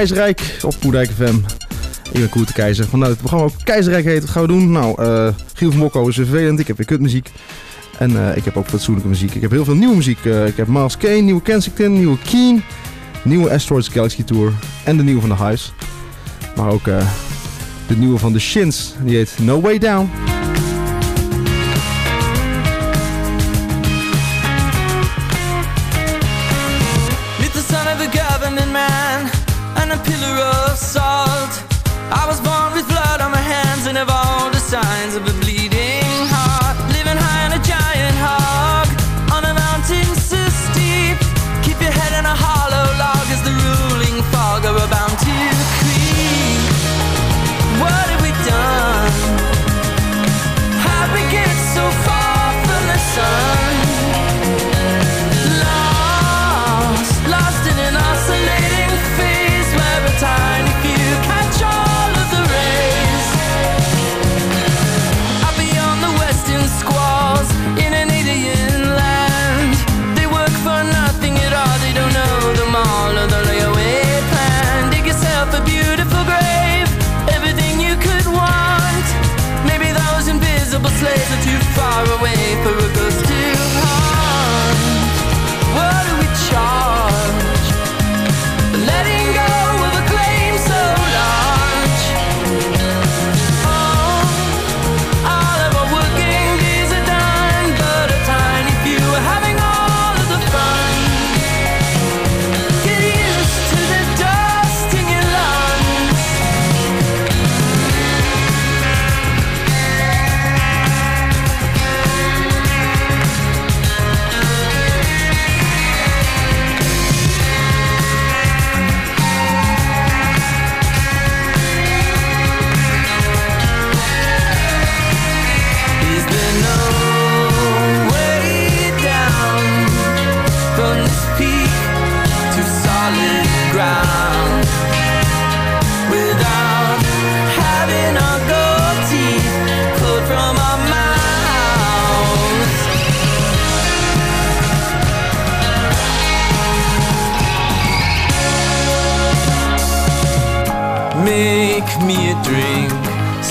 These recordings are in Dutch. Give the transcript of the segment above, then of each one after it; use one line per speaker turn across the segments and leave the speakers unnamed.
Keizerrijk op Poedijk FM. Ik ben Koert de Keizer. Vanuit het programma ook Keizerrijk heet. Wat gaan we doen? Nou, uh, Giel van Mokko is vervelend. Ik heb weer kutmuziek. En uh, ik heb ook fatsoenlijke muziek. Ik heb heel veel nieuwe muziek. Uh, ik heb Miles Kane, nieuwe Kensington, nieuwe Keen, nieuwe Asteroids Galaxy Tour en de nieuwe van de Highs. Maar ook de nieuwe van de Shins. Die heet No Way Down.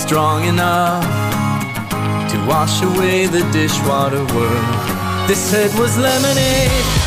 strong enough to wash away the dishwater world. This head was lemonade.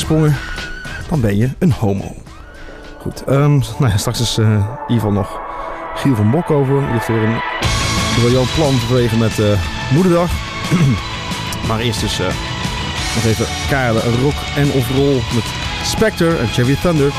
gesprongen, dan ben je een homo. Goed, ehm, nou ja, straks is eh, uh, Ivan nog Giel van Bok over. Die heeft weer een briljant plan te met uh, Moederdag. maar eerst dus uh, nog even Karel Rock en of Roll met Spectre en Chevy Thunder.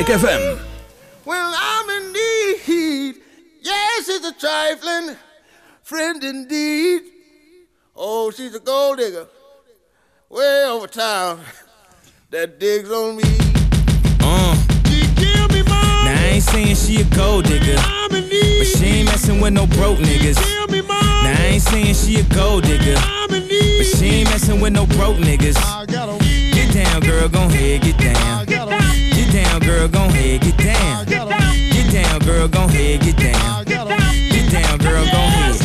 Moerdijk FM.
Well, I'm in need. Yes, it's a trifling friend indeed. Oh, she's a gold digger. Way over town. That digs on me.
Uh. Now I ain't saying she a gold digger, but she ain't messing with no broke niggas. Now I ain't saying she a gold digger, but she ain't messing with no broke niggas. Get down, girl, gon' head, get down. Get down, girl, gon' head, get down. Get down, girl, gon' head, get down. Get down, girl, gon' head.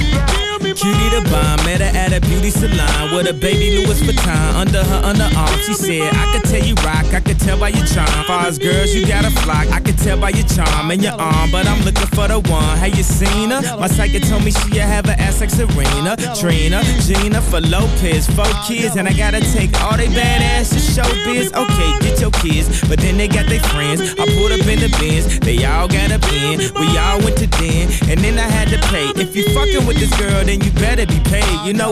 Cutie the bomb, met her at a beauty salon with a baby Louis Vuitton under her underarm. She said, I could tell you rock, I could tell by your charm. Far as girls, you got a flock, I could tell by your charm and your arm. But I'm looking for the one. Have you seen her? My psychic told me she have an ass like Serena, Trina, Gina for Lopez, four kids, and I gotta take all they badass to show biz. Okay, get your kids, but then they got their friends. I pulled up in the bins, they all got a pen. We all went to den, and then I had to pay. If you fucking with this girl, then you better be paid. You know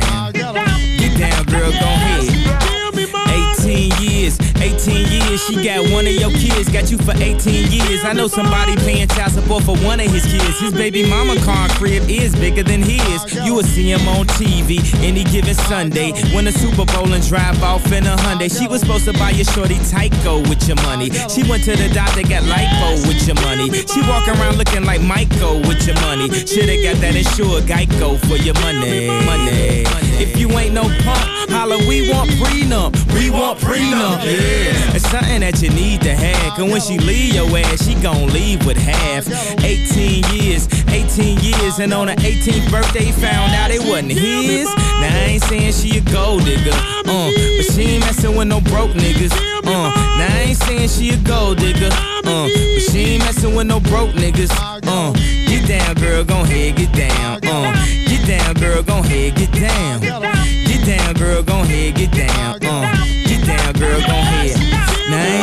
18 years, she got one of your kids, got you for 18 years. I know somebody paying child support for one of his kids. His baby mama car crib is bigger than his. You will see him on TV any given Sunday. When the Super Bowl and drive off in a Hyundai. She was supposed to buy your shorty Tyco with your money. She went to the doctor, got lipo with your money. She walk around looking like Michael with your money. Shoulda got that insured Geico for your money. Money. If you ain't no punk, holla, we want prenup. We want prenup. Yeah. It's something that you need to have. Cause when she leave your ass, she gon' leave with half. 18 years, 18 years, and on her 18th birthday, found out it wasn't his. Now I ain't saying she a gold digger, uh, but she ain't messing with no broke niggas. Uh, now I ain't saying she a gold digger, uh, but she ain't messing with no broke niggas. Uh, get down, girl, gon' head, get down. Uh, get down, girl, gon' head, get down. Get down, girl, gon' head, get down. Uh, get down, girl, gon'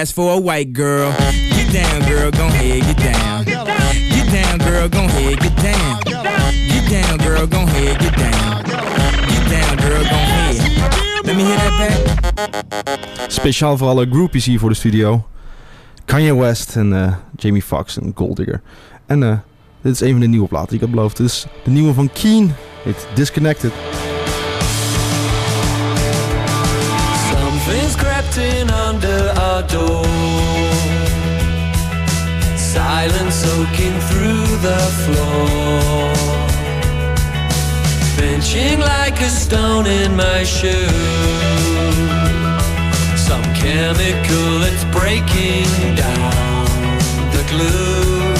ass for a white girl. Get down, girl, gon' head, get down. Get down, girl, gon' head, get down. Get down, girl, gon' head, get down. Get down, girl, gon' head. Let me hear that back.
Speciaal voor alle groupies hier voor de studio. Kanye West en eh, Jamie Foxx en Gold Digger. En eh, dit is een van de nieuwe platen die ik had beloofd. Dit is de nieuwe van Keen. Heet Disconnected.
Door. Silence soaking through the floor. Benching like a stone in my shoe. Some chemical that's breaking down the glue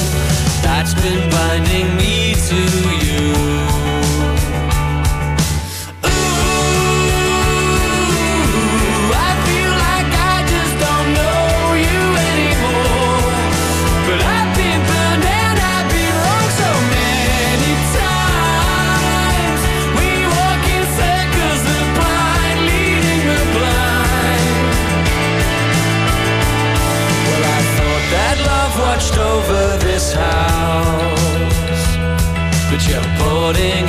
that's been binding me to you. por.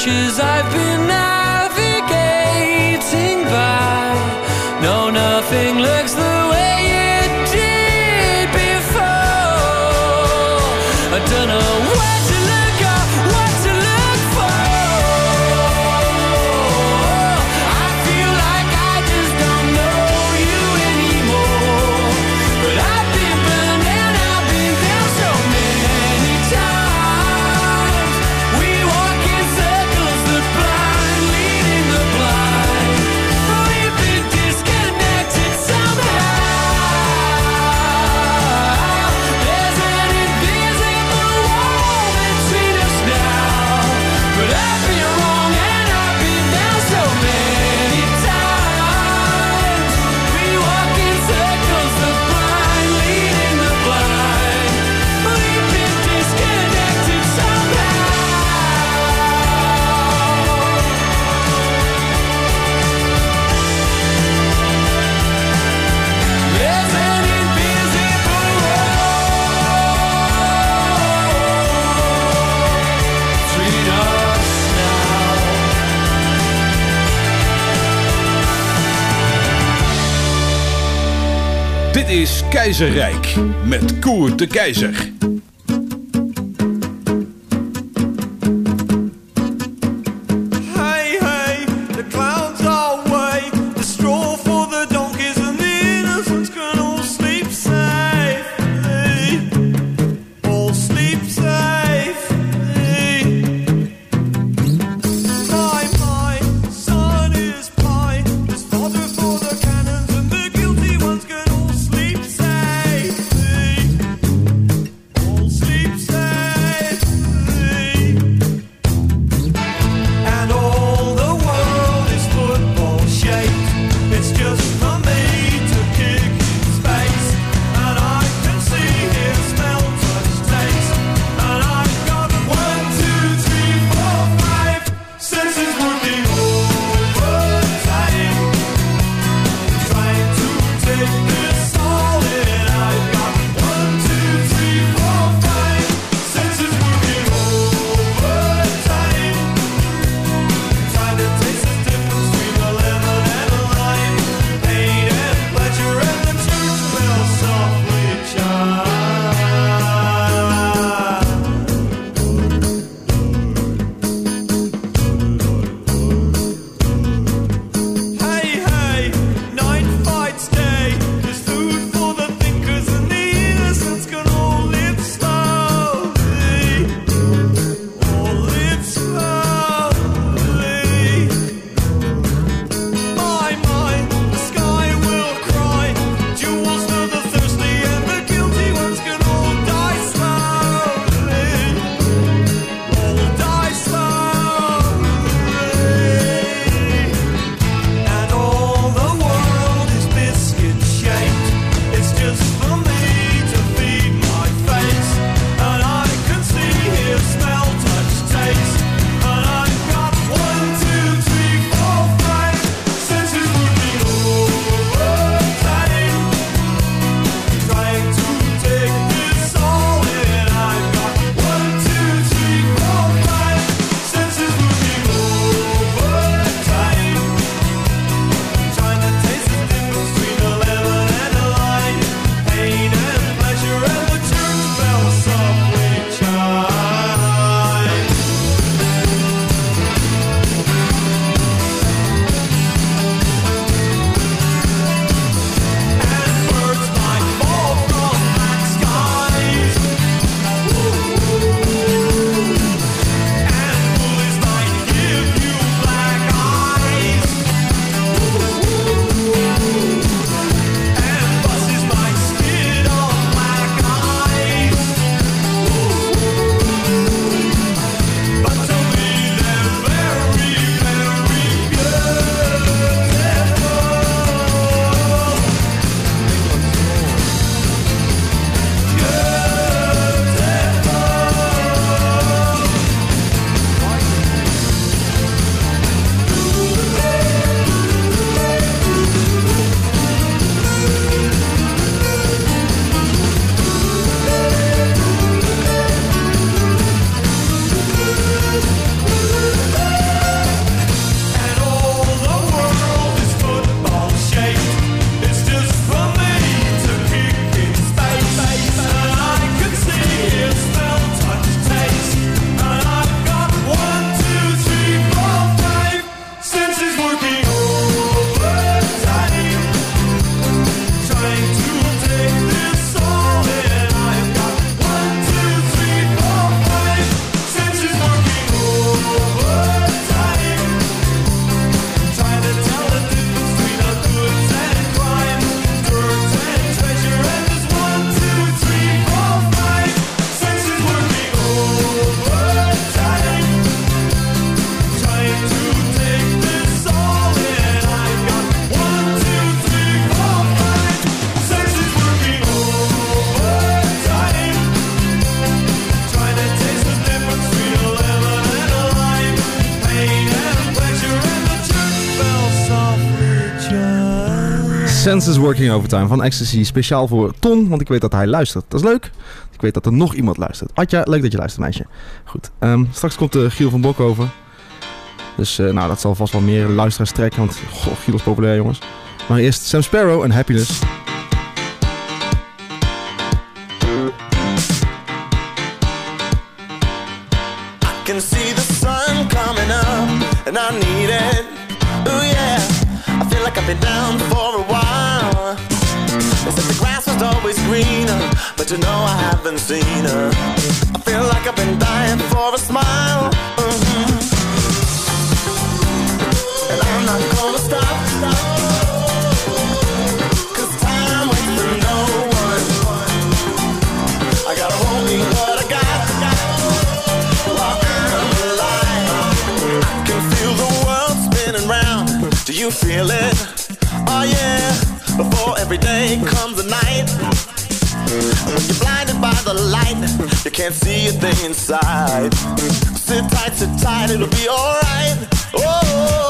riches I've been
at. Keizerrijk met Koert de Keizer.
Senses Working Overtime van Ecstasy. Speciaal voor Ton, want ik weet dat hij luistert. Dat is leuk. Ik weet dat er nog iemand luistert. Atja, leuk dat je luistert, meisje. Goed. Um, straks komt de Giel van Bok over. Dus eh, nou, dat zal vast wel meer luisteraars trekken, want Giel is populair, jongens. Maar eerst Sam Sparrow en Happiness.
seen her. I feel like I've been dying for a smile. Mm -hmm. And I'm not gonna stop. stop. Do you feel it? Oh yeah. Before every day comes a night. And when you're blind by the light. You can't see a thing inside. Sit tight, sit tight, it'll be alright. Oh.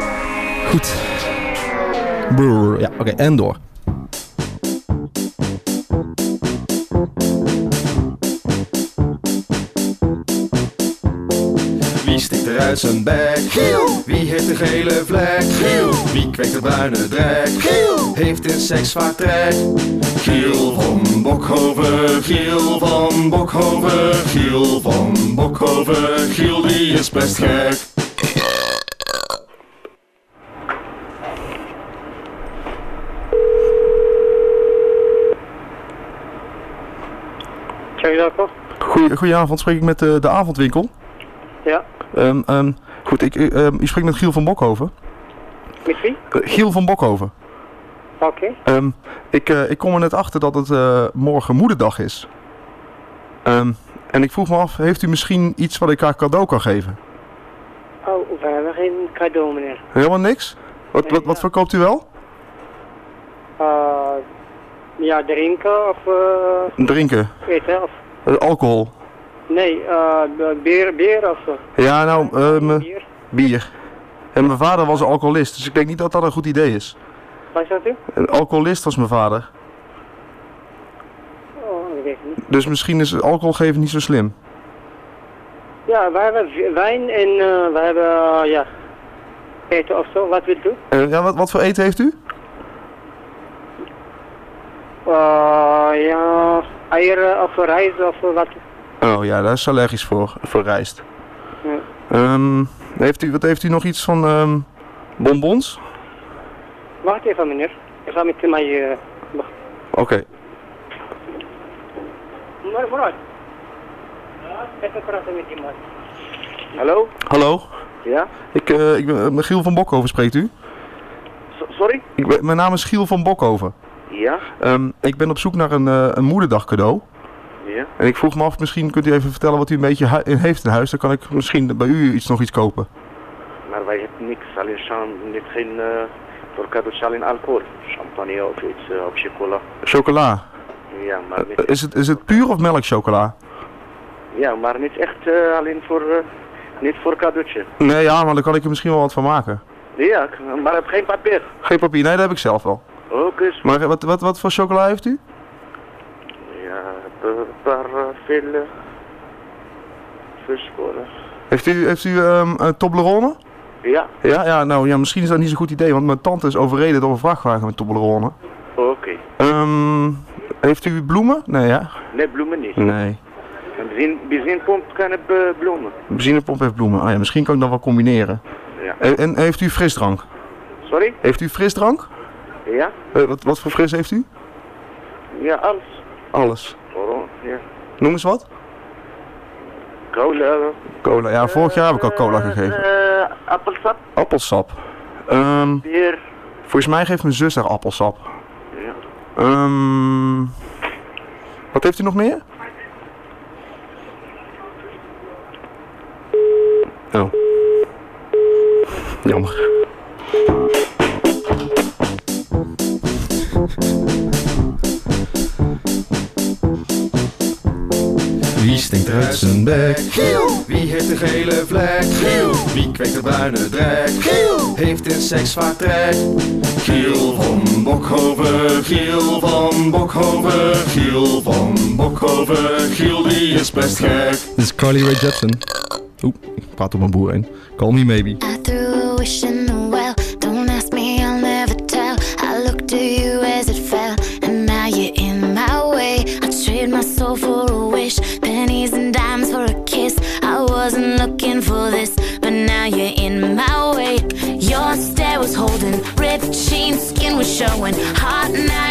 Goed. Brrr, ja, oké, en door.
Wie stikt er uit zijn bek? Giel. Wie heeft een gele vlek? Giel. Wie kweekt de bruine drek? Giel. Heeft in seks vaak trek? Giel van Bokhoven, Giel van Bokhoven, Giel van Bokhoven, Giel die is best gek.
Goeie, goedenavond, spreek ik met uh, de avondwinkel?
Ja.
Um, um, goed, ik, um, u spreekt met Giel van Bokhoven.
Met wie?
Uh, Giel van Bokhoven.
Oké.
Okay. ik, uh, ik kom er net achter dat het morgen moederdag is. en ik vroeg me af, heeft u misschien iets wat ik haar cadeau kan geven?
Oh, we hebben geen cadeau meneer.
Helemaal niks? Wat,
Nee,
wat, wat
ja.
verkoopt u wel?
Ja, drinken of
Drinken,
eten of...
Eh, alcohol.
Nee, uh, bier, bier of zo.
Ja, nou, um,
Bier.
bier. En mijn vader was een alcoholist, dus ik denk niet dat dat een goed idee is.
Wat zegt u?
Een alcoholist was mijn vader.
Oh, ik weet het niet.
Dus misschien is alcohol geven niet zo slim.
Ja, we hebben wijn en uh, we hebben, uh, ja, eten of zo. Wat wilt u?
Eh, ja, wat, wat voor eten heeft u?
Uh, ja, eieren of rijst of wat.
Oh ja, daar is allergisch voor, voor rijst.
Ja.
Ehm, heeft u, wat heeft u nog iets van ehm, bonbons?
Wacht even meneer. Ik ga met mij... Uh,
Oké.
maar vooruit. Even praten met iemand. Hallo?
Hallo,
Ja?
ik, eh, ik ben uh, Giel van Bokhoven, spreekt u?
sorry?
Ik ben, mijn naam is Giel van Bokhoven.
Ja?
Ehm, ik ben op zoek naar een, uh, een moederdag cadeau.
Ja?
En ik vroeg me af, misschien kunt u even vertellen wat u een beetje heeft in huis. Dan kan ik misschien bij u iets, nog iets kopen.
Maar wij hebben niks, alleen niet geen uh, voor cadeautjes alleen alcohol. Champagne of iets, uh, of chocola.
Chocola.
Ja, maar niet,
is, het, is het puur of melkchocola?
ja, maar niet echt alleen voor, niet voor cadeautje.
Nee, ja, maar dan kan ik er misschien wel wat van maken.
Ja, maar heb geen papier.
Geen papier, nee, dat heb ik zelf wel.
Eens.
Maar wat, wat, wat voor chocola heeft u?
Ja, een paar uh, veel, uh, veel sporen.
Heeft u, heeft u um, een Toblerone?
Ja,
Ja, ja, nou ja, misschien is dat niet zo'n goed idee, want mijn tante is overreden door een vrachtwagen met Toblerone.
oké.
Ehm, heeft u bloemen? Nee, ja?
Nee, bloemen niet.
Nee.
Een benzine, benzinepomp kan hebben bloemen.
De benzinepomp heeft bloemen. Ah ja, misschien kan ik dat wel combineren.
Ja.
En, en heeft u frisdrank?
Sorry?
Heeft u frisdrank?
Ja?
Eh, wat, wat voor fris heeft u?
Ja, alles.
Alles.
Oh, ja.
Noem eens wat.
Cola.
Cola. Ja, vorig jaar heb ik al cola gegeven.
Uh, appelsap.
Appelsap. Ehm,
Bier.
volgens mij geeft mijn zus er appelsap.
Ja.
Ehm, wat heeft u nog meer? Oh. Jammer. Stinkt uit zijn bek?
Giel. Wie heeft een gele vlek? Giel. Wie kweekt de bruine drek? Giel. Heeft in seks vaak trek? Giel van Bokhoven, Giel van Bokhoven, Giel van Bokhoven, Giel die is best gek.
Dit is Carly Rae Jepsen. Oeh, ik praat op mijn boer heen. Call me maybe.
I showing. Hot night,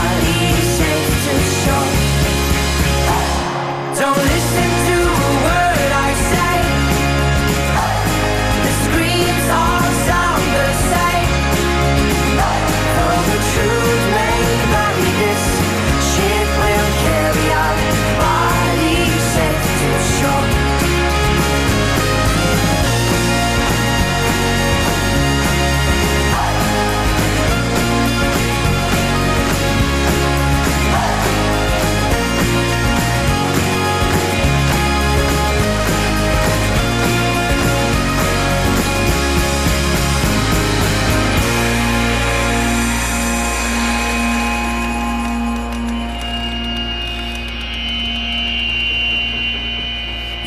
Don't listen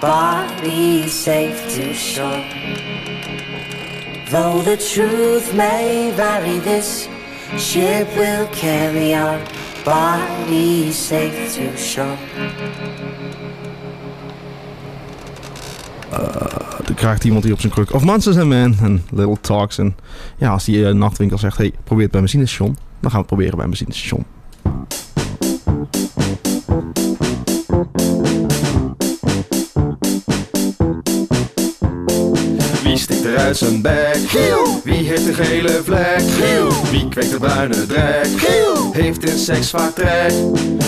bodies safe to shore. Though the truth may vary, this ship will carry our bodies safe to shore.
Dan krijgt iemand die op zijn kruk. Of Monsters and Men en Little Talks. En ja, als die eh, nachtwinkel zegt: hey, probeer het bij een benzinestation. Dan gaan we het proberen bij een benzinestation.
Uit bek? Giel. Wie heeft een gele vlek? Giel. Wie kweekt de bruine drek? Giel. Heeft in seks vaak trek?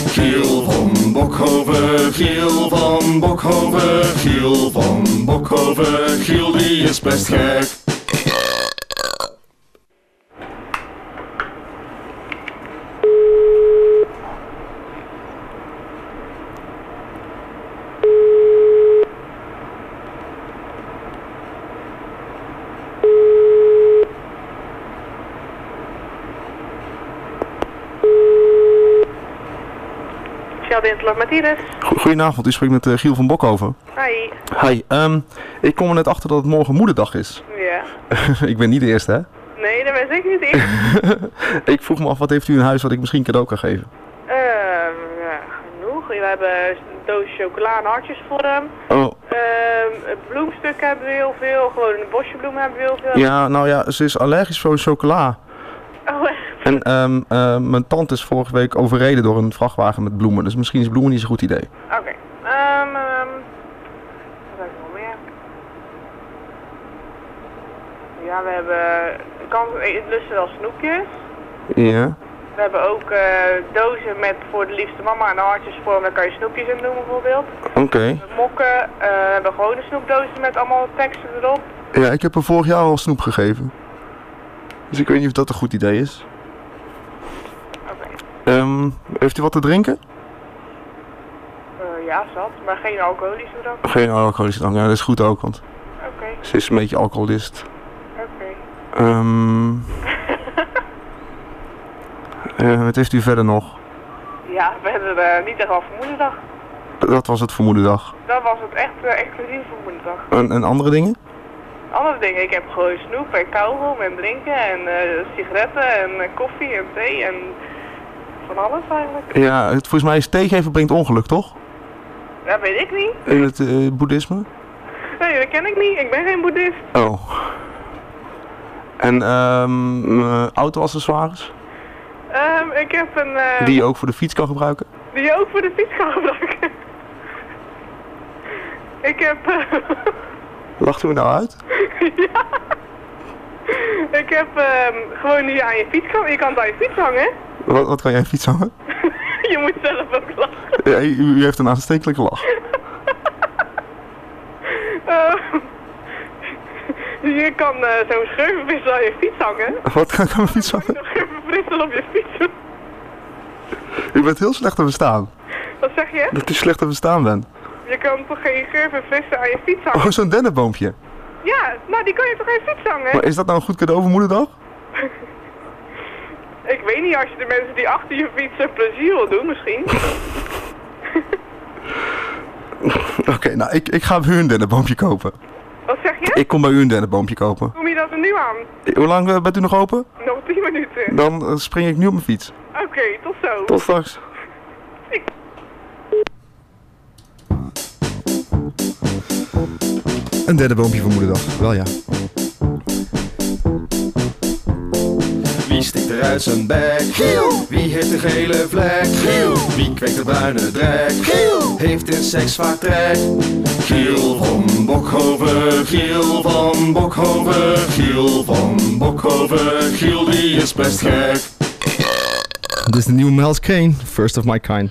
Giel van Bokhoven, Giel van Bokhoven, Giel van Bokhoven, Giel die is best gek.
Goedenavond, u spreekt met eh, Giel van Bokhoven.
Hi.
Hi, ehm, ik kom er net achter dat het morgen moederdag is.
Ja.
ik ben niet de eerste, hè?
Nee, dat ben ik niet ik.
ik vroeg me af, wat heeft u in huis wat ik misschien cadeau kan geven?
Ja, genoeg. We hebben een doos chocola en hartjes voor hem.
Oh,
Ehm, bloemstukken hebben we heel veel. Gewoon een bosje bloemen hebben we heel veel.
ja, nou ja, ze is allergisch voor chocola.
Oh, echt?
En ehm, eh, mijn tante is vorige week overreden door een vrachtwagen met bloemen. Dus misschien is bloemen niet zo'n goed idee.
Oké. Ehm, ehm, wat heb ik nog meer? Ja, we hebben... Kan, het lusten wel snoepjes.
Ja.
We hebben ook eh, dozen met voor de liefste mama en hartjes voor hem. Daar kan je snoepjes in doen bijvoorbeeld.
Oké.
Mokken. eh, we hebben gewone snoepdozen met allemaal teksten erop.
Ja, ik heb er vorig jaar al snoep gegeven. Dus ik weet niet of dat een goed idee is. Ehm, heeft u wat te drinken?
Eh, ja, zat. Maar geen alcoholische drank.
Geen alcoholische drank. Ja, dat is goed ook, want
Oké.
ze is een beetje alcoholist.
Oké.
Ehm eh, wat heeft u verder nog?
Ja, we hebben eh, niet echt al voor moederdag.
Dat was het voor moederdag.
Dat was het echt eh, exclusief voor moederdag.
En, en andere dingen?
Andere dingen, ik heb gewoon snoep en kauwgom en drinken en eh, sigaretten en eh, koffie en thee en van alles eigenlijk.
Ja, het, volgens mij is theegeven brengt ongeluk, toch?
Dat weet ik niet.
In het eh, boeddhisme?
Nee, dat ken ik niet. Ik ben geen boeddhist.
Oh. En ehm eh, auto-accessoires?
Ehm, ik heb een...
Die je ook voor de fiets kan gebruiken?
die je ook voor de fiets kan gebruiken. ik heb...
Lacht u me nou uit?
ja. Ik heb ehm, gewoon je aan je fiets. Je kan het aan je fiets hangen.
Wat, wat kan jij fiets hangen?
je moet zelf ook lachen.
Ja, u, u heeft een aanstekelijke lach.
Eh, je kan eh, zo'n schurvenvissel aan je fiets hangen.
Wat kan ik aan mijn fiets hangen?
Zo'n schurvenvissel op je fiets.
U bent heel slecht te verstaan.
Wat zeg je?
Dat u slecht te verstaan bent.
Je kan toch geen schurvenvissen aan je fiets hangen?
Oh, zo'n dennenboompje.
Ja, nou die kan je toch aan je fiets hangen?
Maar is dat nou een goed cadeau voor moederdag?
Ik weet niet, als je de mensen die achter je fietsen plezier wil doen misschien.
Oké, nou, ik, ik ga bij u een dennenboompje kopen.
Wat zeg je?
Ik kom bij u een dennenboompje kopen.
Kom je dat er nu aan?
Hoe lang eh, bent u nog open?
Nog 10 minuten.
Dan eh, spring ik nu op mijn fiets.
Oké, tot zo.
Tot straks. Een derde boompje voor moederdag. Wel ja.
Wie stikt er uit zijn bek? Giel. Wie heeft een gele vlek? Giel. Wie kweekt de bruine drek? Giel. Heeft in seks vaak trek? Giel van Bokhoven, Giel van Bokhoven, Giel van Bokhoven, Giel die is best gek.
Dit is de nieuwe Miles Kane, First of My Kind.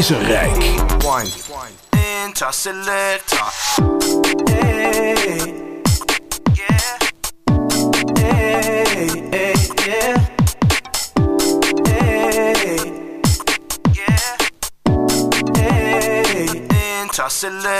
Keizerrijk.
Wine. Hey. Yeah. Hey, hey, yeah. Hey. Yeah. Hey. Interselector.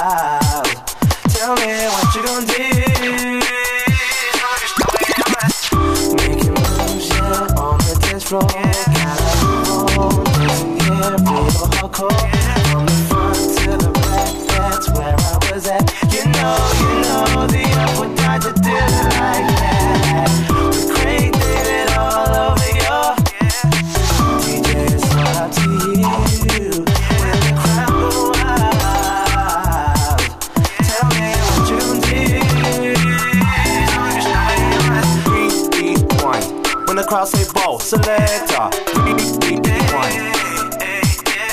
tell me what selector. Rewind.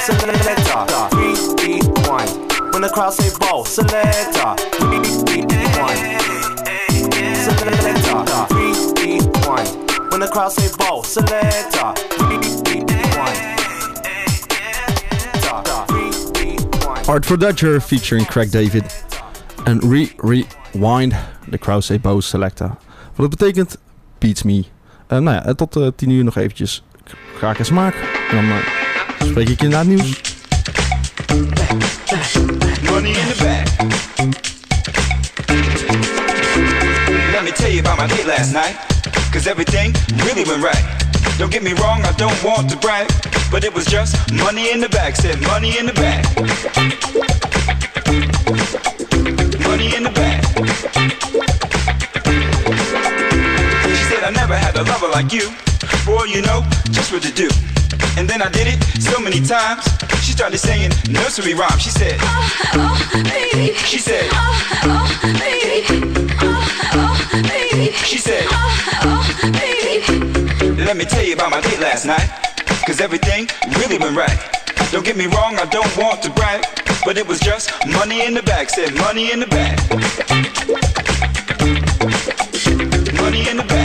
Selector. Rewind. When the crowd say ball, selector. Rewind. Selector. When the crowd say ball, selector.
Art for Dutcher featuring Craig David. En re Rewind, de crowd say Bo Selecta. Wat dat betekent, beats me. Eh, nou ja, en tot eh 10 uur nog eventjes graag en smaak. En dan eh, spreek ik je na het nieuws.
Money in the bag. Let me tell you about my date last night. Cause everything really went right. Don't get me wrong, I don't want to brag. But it was just money in the bag. Said money in the bag. Money in the bag. A lover like you. Boy, you know just what to do. And then I did it so many times. She started saying nursery rhymes. She said, She said, oh baby She said, oh, oh, baby. Oh, oh, baby. She said oh, oh baby let me tell you about my date last night. Cause everything really went right. Don't get me wrong, I don't want to brag. But it was just money in the bag. Said money in the bag. Money in the bag.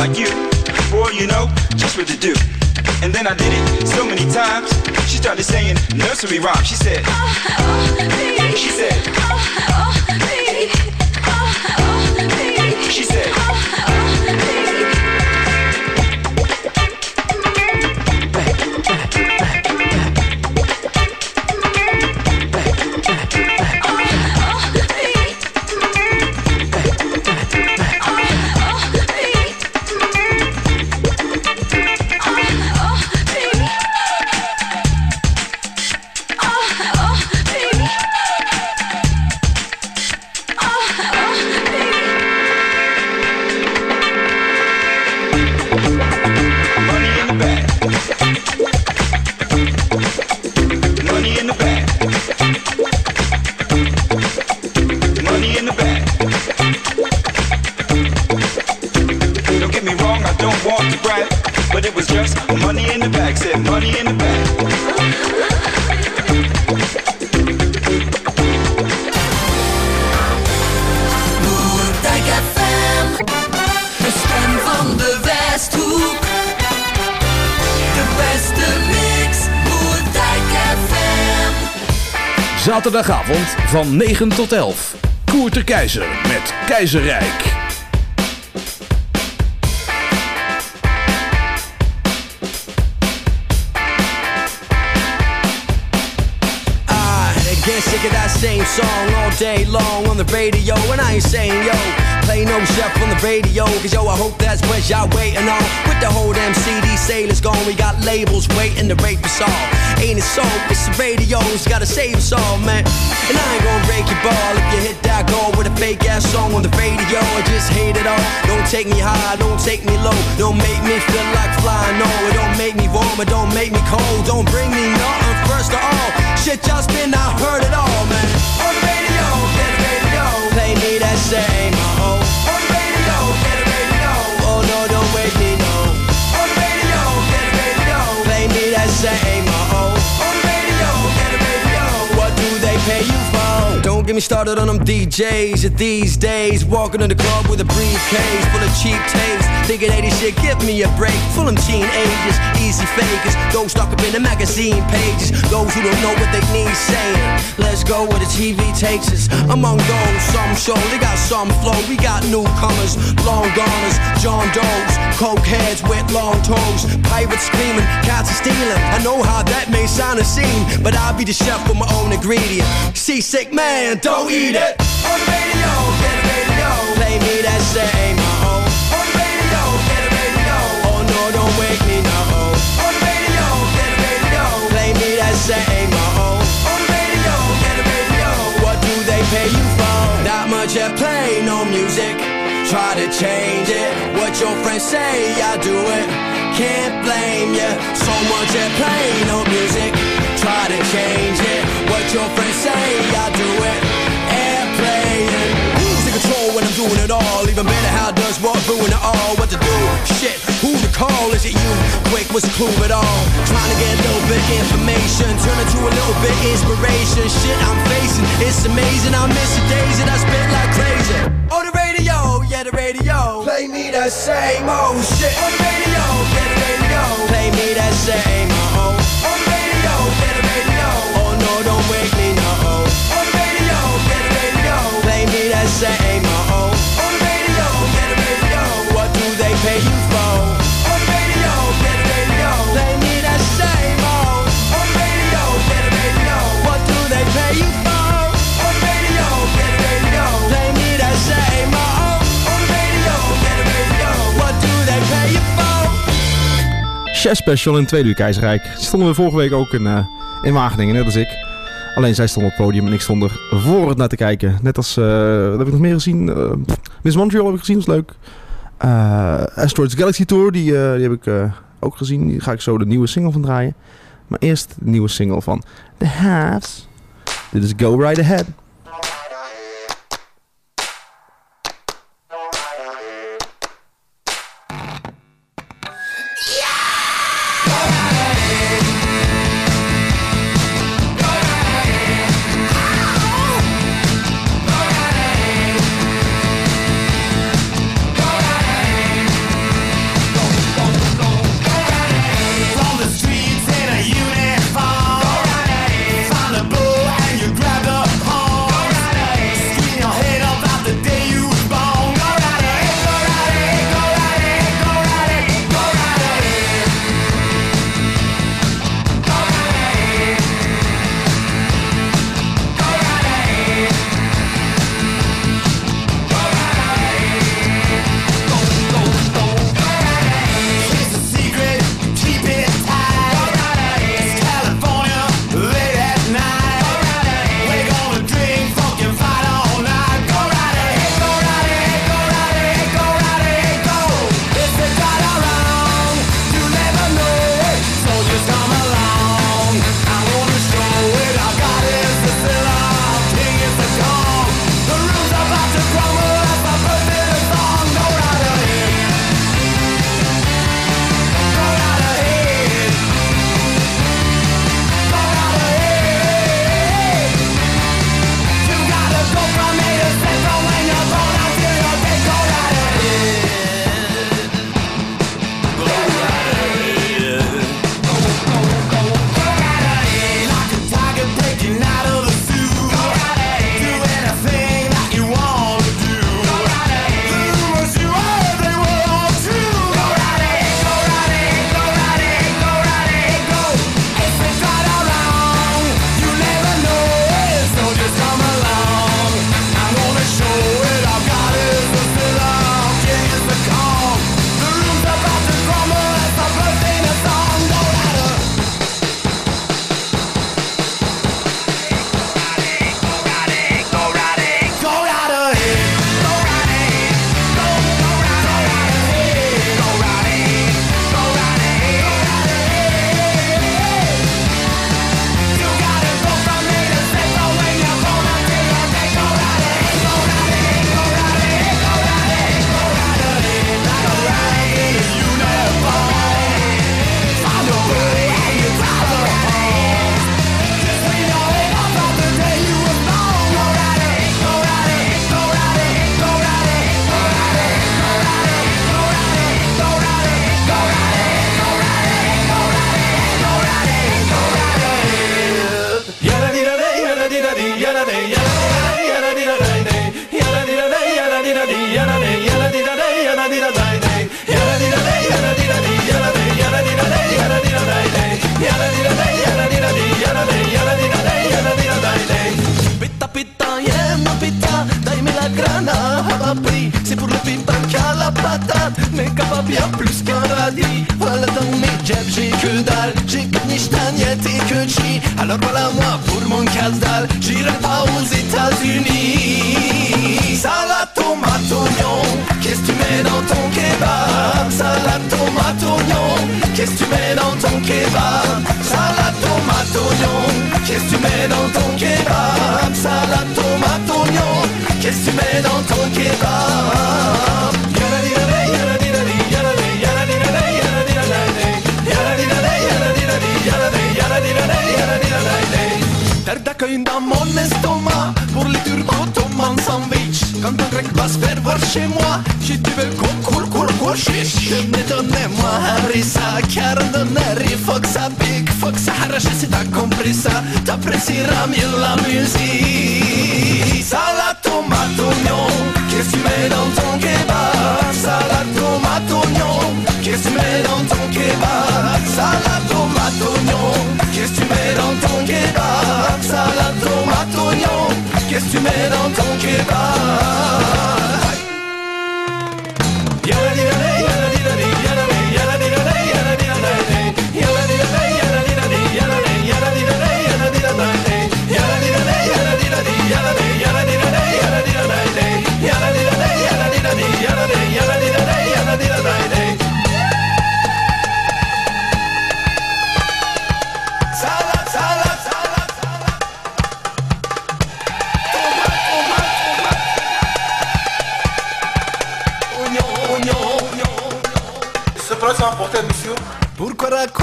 Like you. Boy, you know just what to do. And then I did it so many times. She started saying nursery rhymes. She said, oh, oh, She said, oh, money in the bag. Said money in the.
Moerdijk FM, de stem van de Westhoek. De beste mix, Moerdijk FM.
Zaterdagavond van 9 tot 11. Koert de Keizer met Keizerrijk.
Sick of that same song all day long on the radio. And I ain't saying, yo, play no chef on the radio. Cause yo, I hope that's what y'all waiting on. With the whole damn CD sailors gone, we got labels waiting to rape us all. Ain't it so? It's the radio's gotta save us all, man. And I ain't gonna break your ball if you hit that goal with a fake ass song on the radio. I just hate it all. Don't take me high, don't take me low. Don't make me feel like flying. No, it don't make me warm, it don't make me cold. Don't bring me nothing first of all. Shit y'all spin, I heard it all, man. On the radio, get the radio. Play me that same old. On the radio, get the radio. Oh no, don't wake me no. On the radio, get the radio. Play me that same. Pay you? Don't get me started on them DJs of these days. Walking in the club with a briefcase full of cheap taste. Thinking 80 shit, give me a break. Full of teenagers, easy fakers. Those stuck up in the magazine pages. Those who don't know what they need saying. Let's go where the TV takes us. Among those, some show they got some flow. We got newcomers, long goners, John Doe's, coke heads with long toes. Pirates screaming, cats are stealing. I know how that may sound a scene, but I'll be the chef with my own ingredient. Seasick man, don't eat it. On the radio, get the radio. Play me that same. On the radio, get radio. Oh no, don't wake me. On the radio, get radio. Play me that. On the radio, get radio. What do they pay you for? Not much at play, no music. Try to change it. What your friends say, I do it. Can't blame ya. So much at play, no music. Try to change it. What your friends say, I do it. Airplay it. Who's in control when I'm doing it all? Even better, how does what ruin it all? What to do? Shit, who to call? Is it you? Quick, what's the clue at all? Trying to get a little bit information, turn it to a little bit inspiration. Shit, I'm facing, it's amazing. I miss the days that I spit like crazy. On the radio, yeah, the radio. Play me that same old shit. On the radio, yeah, the radio. Play me that same
Chef Special in Tweede Uur Keizerrijk. Stonden we vorige week ook in, eh, in Wageningen, net als ik. Alleen zij stond op het podium en ik stond er voor het naar te kijken. Net als, wat heb ik nog meer gezien? Eh, Miss Montreal heb ik gezien, is leuk. Asteroids Galaxy Tour, die, die heb ik ook gezien. Die ga ik zo de nieuwe single van draaien. Maar eerst de nieuwe single van The Halves. Dit is Go Right Ahead.
Chez moi. Tu veux qu'on cool, cool, cool, chiche. Mais donnez-moi harissa Cardonneri, faut que ça pique Faut que ça arrache si t'as compris ça T'apprécieras mieux la musique. Salade, tomate, oignon Qu'est-ce que tu mets dans ton kebab? Salade, tomate, oignon Qu'est-ce que tu mets dans ton kebab? Salade, tomate, oignon Qu'est-ce que tu mets dans ton kebab? Salade, tomate, oignon Qu'est-ce que tu mets dans ton kebab?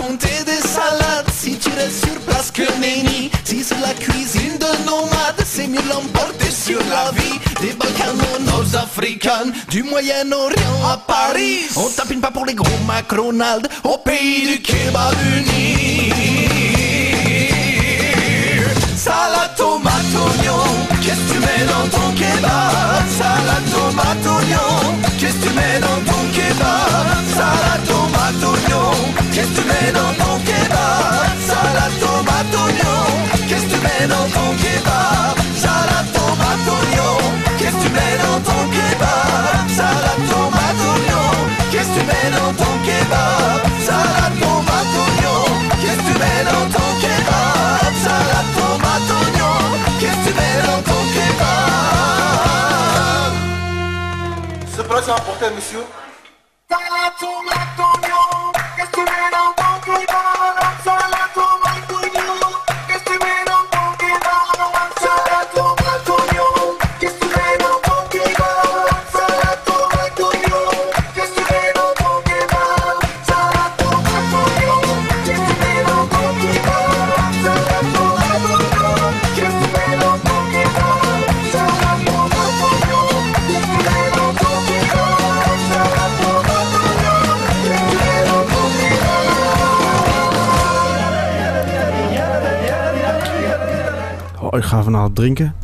Raconter des salades. Si tu restes sur place que nenni. Si c'est la cuisine de nomades, c'est mieux l'emporter sur la vie. Des Balkans aux Nord-Africains, du Moyen-Orient à Paris. On tapine pas pour les gros McDonald's au pays du kebab uni. Salade, tomate, oignon, qu'est-ce que tu mets dans ton kebab? Salade, tomate, oignon, qu'est-ce que tu mets dans ton kebab? Salade, tomate, oignon, qu'est-ce que tu mets dans ton kebab? Salade, tomate, oignon, qu'est-ce que tu mets dans ton kebab?
argent pour tel monsieur
drinken.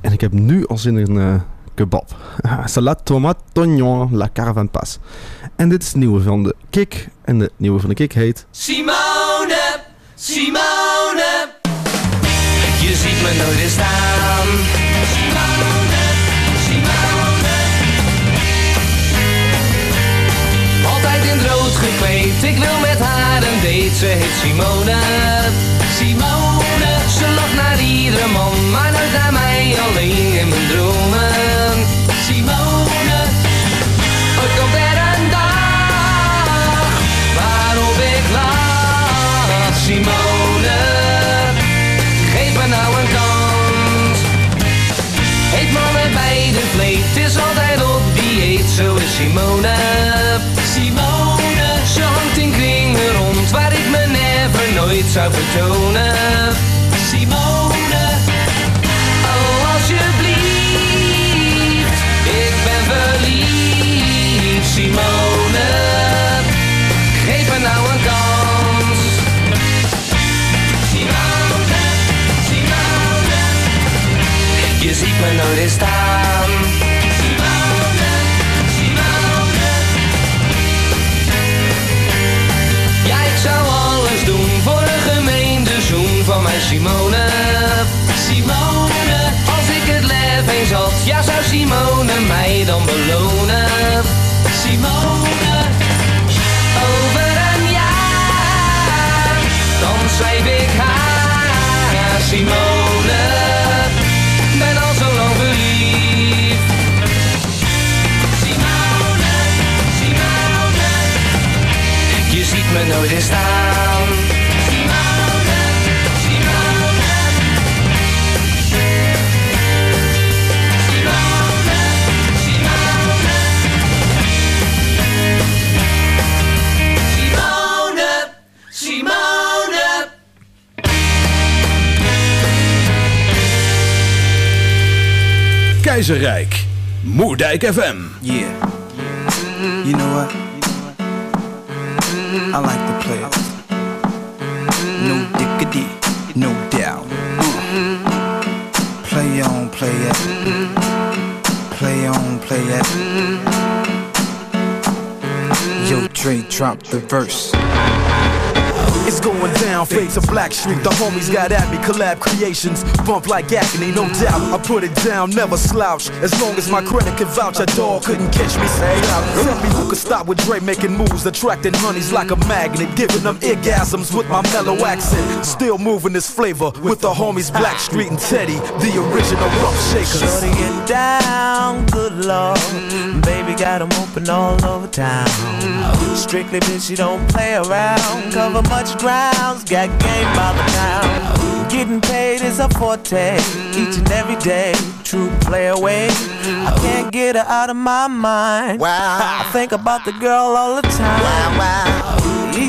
En ik heb nu al zin in eh kebab. Salade, tomate, oignon, la caravan pas. En dit is de nieuwe van de Kik. En de nieuwe van de Kik heet...
Simone, Simone, je ziet me nooit eens staan. Simone, Simone, altijd in het rood gekleed. Ik wil met haar een date, ze heet Simone. Simone, ze lacht naar iedere man, Simone. Simone, ze hangt in kringen rond, waar ik me never nooit zou vertonen. Simone, oh alsjeblieft, ik ben verliefd. Simone, geef me nou een kans. Simone, Simone, je ziet me nooit staan.
Nooit eens staan. Simone, Simone, Simone, Simone.
Keizerrijk. Moerdijk FM.
Yeah. Drop the verse.
Fade to Black Street. The homies got at me, collab creations. Bump like acne, no doubt. I put it down, never slouch. As long as my credit can vouch, a dog couldn't catch me. Say out. Tell me who could stop with Dre making moves, attracting honeys like a magnet, giving them orgasms with my mellow accent. Still moving this flavor with the homies Black Street and Teddy, the original rough shakers.
Shorty get down, good lord. Baby got 'em open all over town. Strictly bitch, she don't play around. Cover much grounds, got game by the pound. Getting paid is a forte, each and every day. True play away. I can't get her out of my mind. Wow. I think about the girl all the time. Wow, wow.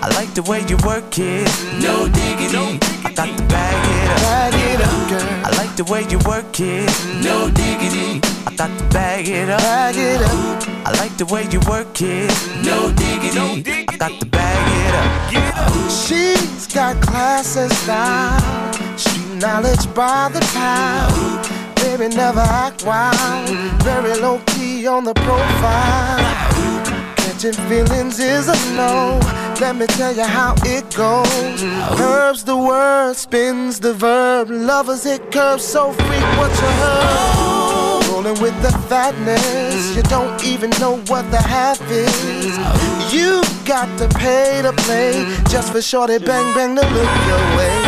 I like the way you work it, no diggity. I got to bag it up, bag it up, girl. I like the way you work it, no diggity. I got to bag it up, bag it up. I like the way you work it, no diggity. I got to bag it up.
She's got class and style, street knowledge by the pound. Baby, never act wild, very low key on the profile. Catching feelings is a no. Let me tell you how it goes. Herbs the word, spins the verb. Lovers hit curves so what you heard. Rolling with the fatness, you don't even know what the half is. You got to pay to play just for shorty bang bang to look your way.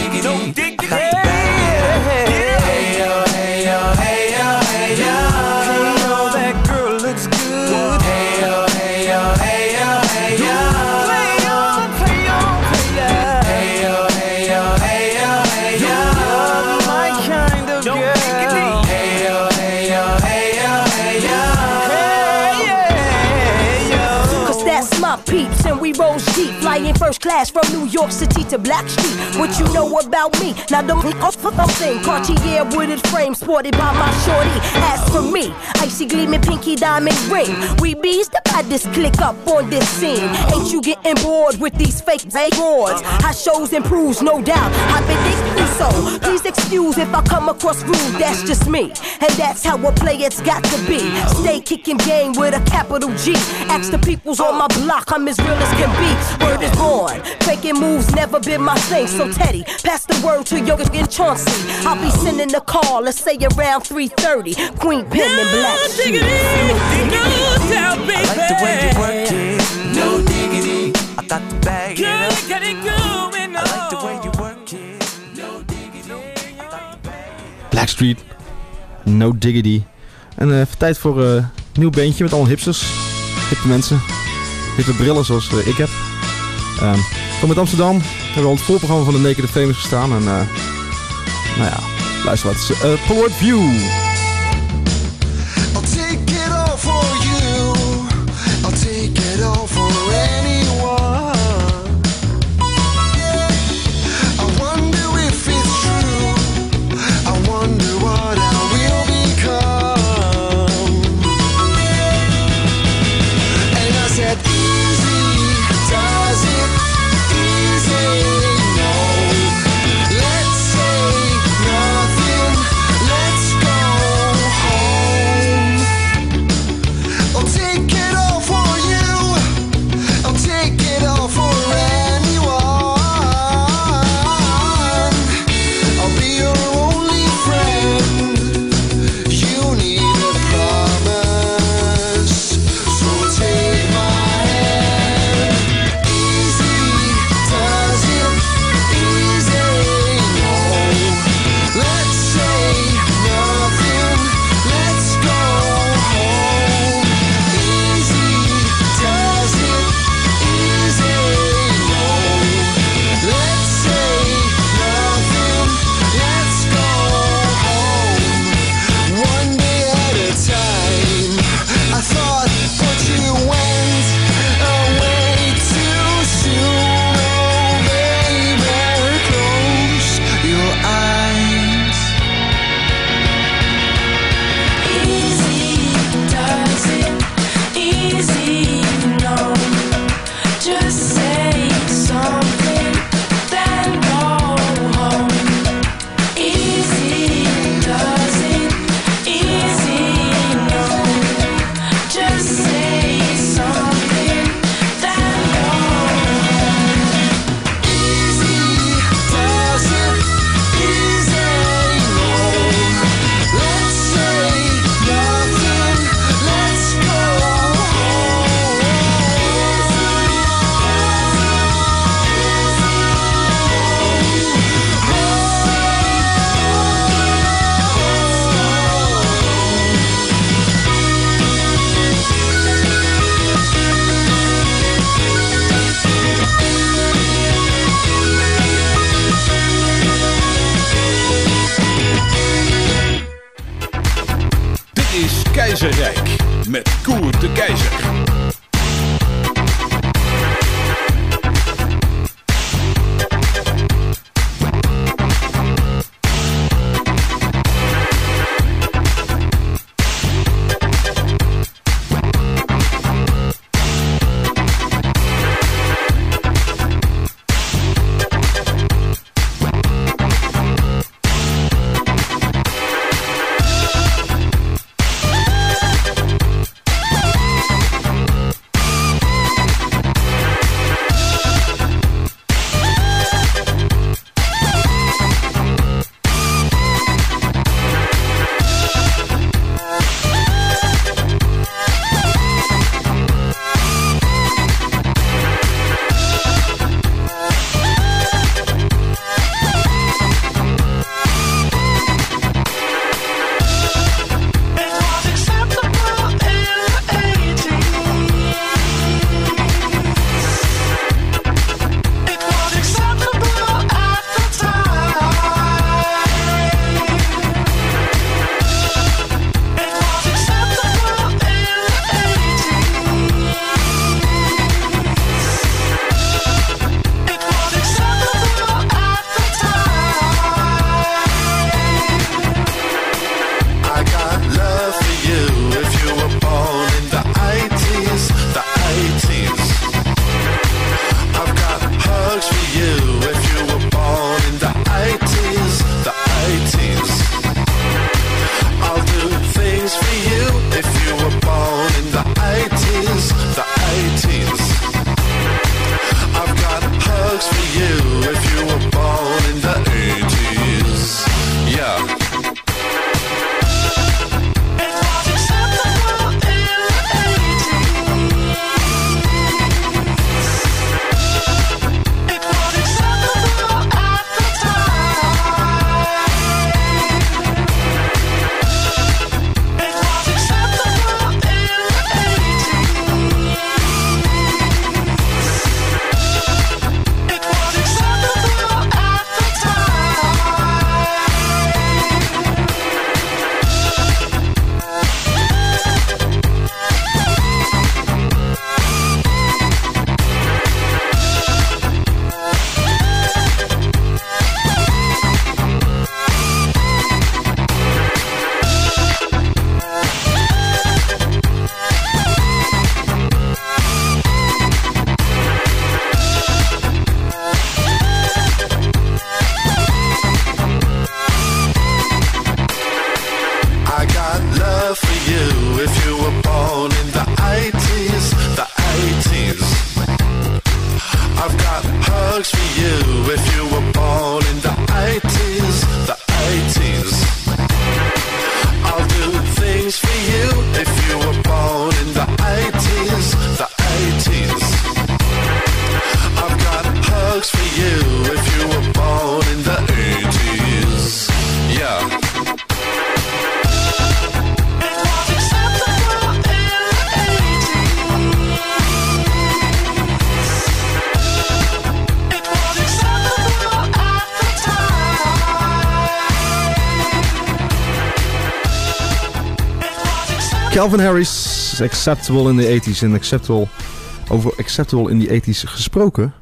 diggity, no diggity. Flying first class from New York City to Black Street. What you know about me? Now don't be off the thing, Cartier wooded frame sported by my shorty. As for me, icy gleaming pinky diamond ring. We bees the baddest click up on this scene. Ain't you getting bored with these fake boards? I uh-huh. shows improves, no doubt. I've been thinking so. Please excuse if I come across rude. That's just me, and that's how a It's got to be. Stay kicking game with a capital G. Ask the peoples on my block, I'm as real as can be. Word is born. Faking moves never been my thing. So Teddy, pass the word to Yoga and Chauncey. I'll be sending the call, let's say around 3:30. Queen Pen and Black Sheep.
I like the way you work it, no diggity. I got to bag it up. I like the way you work it, no diggity.
Black Street, No Diggity. En eh, even tijd voor eh, een nieuw bandje met allemaal hipsters. Hippe mensen. Hippe brillen zoals eh, ik heb. Ehm kom uit Amsterdam. We hebben al het voorprogramma van de Naked Famous gestaan. En eh, nou ja, luister wat. Uh, View. Calvin Harris, is acceptable in de 80s en acceptable, over acceptable in die 80s gesproken.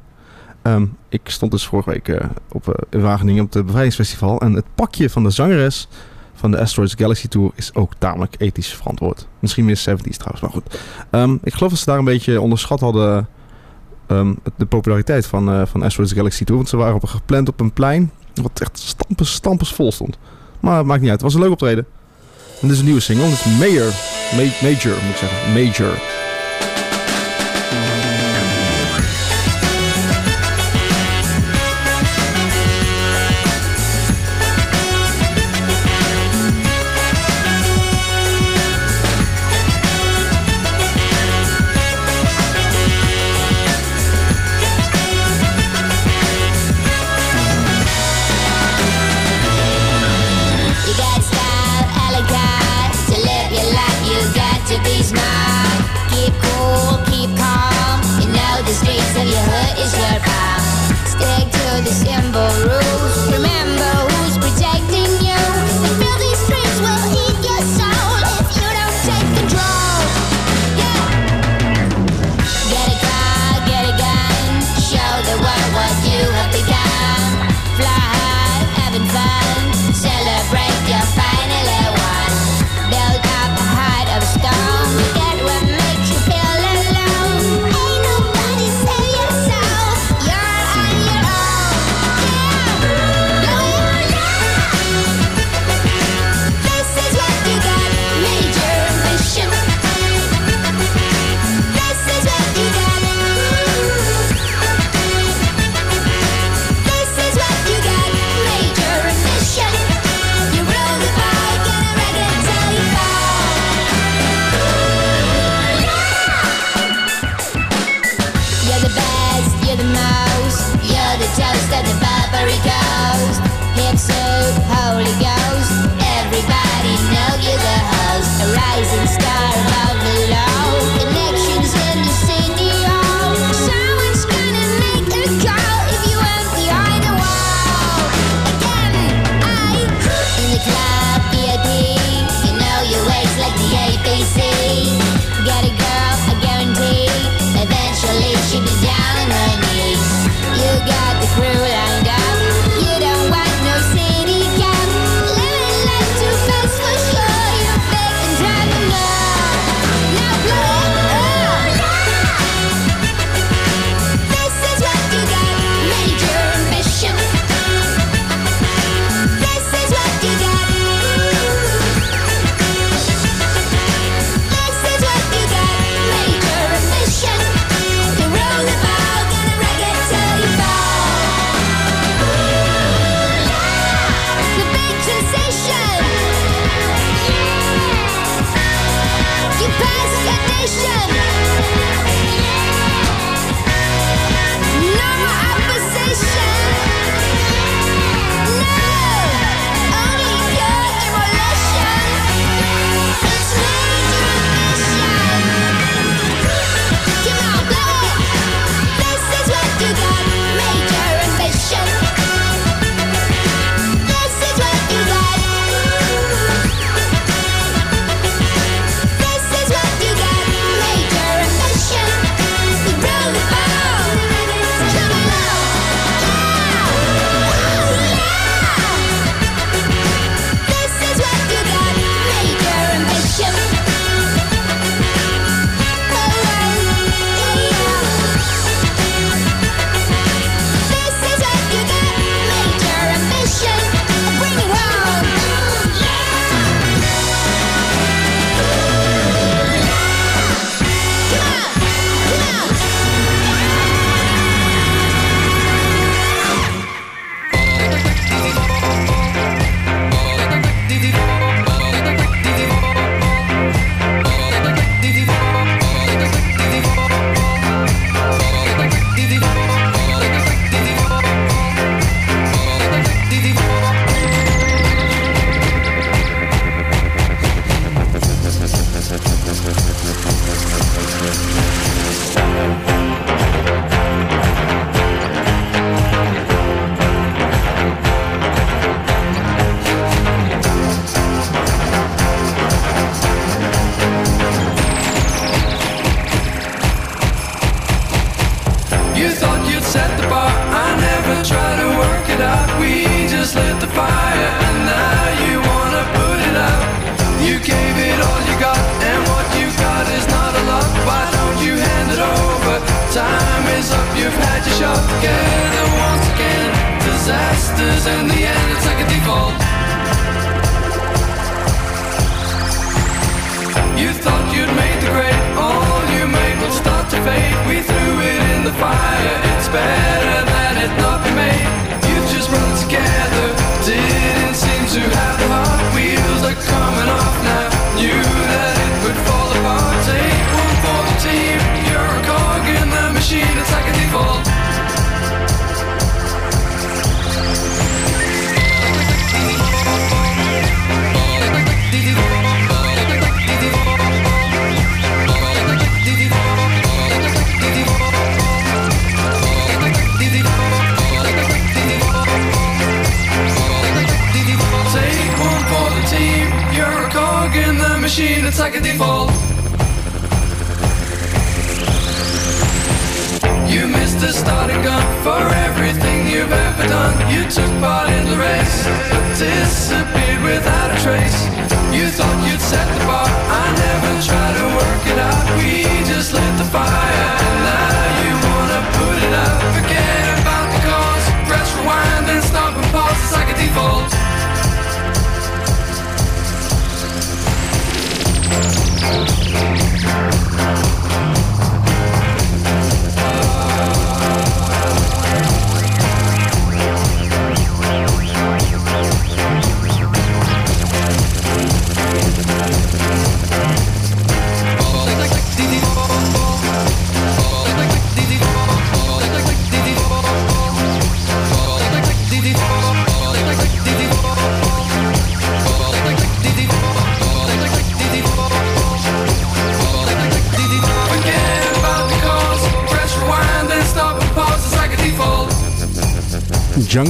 Ehm, ik stond dus vorige week eh, op eh, in Wageningen op het bevrijdingsfestival en het pakje van de zangeres van de Asteroids Galaxy Tour is ook tamelijk ethisch verantwoord. Misschien meer 70s trouwens, maar goed. Ehm, ik geloof dat ze daar een beetje onderschat hadden ehm, de populariteit van, eh van Asteroids Galaxy Tour. Want ze waren op, gepland op een plein wat echt stampers, stampers vol stond. Maar het maakt niet uit, het was een leuk optreden. En dit is een nieuwe single, dit is Major, Ma- Major moet ik zeggen, Major.
the Barbary Ghost. Holy Ghost. Everybody know you're the host, a rising star.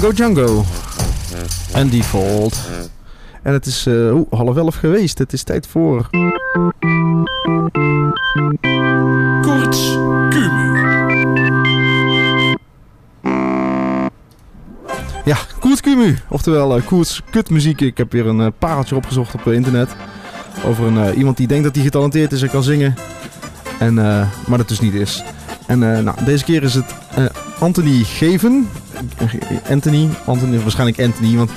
Django Django. En Default. En het is eh, half elf geweest. Het is tijd voor...
Koorts Kumu.
Ja, Koert Kumu. Oftewel uh, Koerts kutmuziek. Ik heb weer een eh, pareltje opgezocht op eh, internet. Over een, eh, iemand die denkt dat hij getalenteerd is en kan zingen. En, eh, maar dat dus niet is. En eh, nou, deze keer is het eh, Anthony Geven. Anthony, Anthony, waarschijnlijk Anthony, want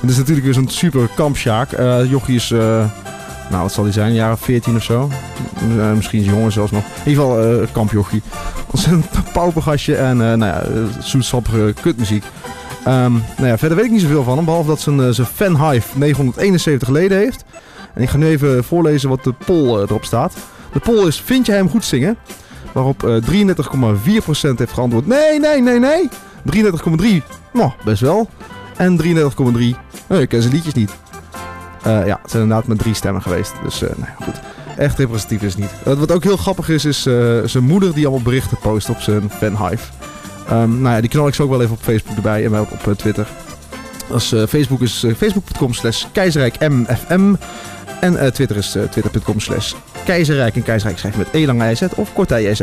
het is natuurlijk weer zo'n super kampsjaak. Eh Jochie is, eh, nou wat zal hij zijn, jaren 14 of zo. Eh, misschien is jonger zelfs nog. In ieder geval eh kampjochie. Ontzettend paupergastje en eh nou ja, zoetsappige kutmuziek. Ehm, nou ja, verder weet ik niet zoveel van hem, behalve dat zijn, zijn fanhive 971 leden heeft. En ik ga nu even voorlezen wat de poll erop staat. De poll is, vind je hem goed zingen? Waarop eh 33,4% heeft geantwoord, nee, nee, nee, nee. 33,3, nou, best wel. En 33,3, nee, ik ken zijn liedjes niet. Eh, ja, het zijn inderdaad met drie stemmen geweest. Dus, eh, ja, goed. Echt representatief is het niet. Eh, wat ook heel grappig is, is zijn moeder die allemaal berichten post op zijn fanhive. Ehm nou ja, die knal ik zo ook wel even op Facebook erbij en ook op Twitter. Eh, Facebook is facebook.com slash keizerrijkmfm. En eh, Twitter is eh, twitter.com slash keizerrijk. En keizerrijk schrijf met E lange IZ of kort IZ.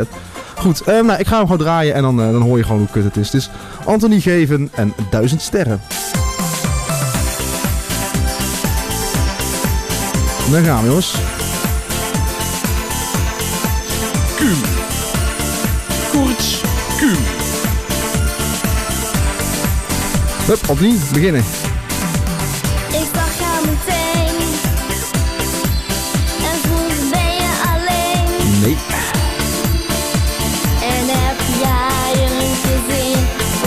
Goed, eh, nou, ik ga hem gewoon draaien en dan, eh, dan hoor je gewoon hoe kut het is. Is Anthony Geven en Duizend Sterren. Dan gaan we jongens.
Kumu. Koorts Kumu.
Hup, opnieuw, beginnen. Nee.
en heb jij een zin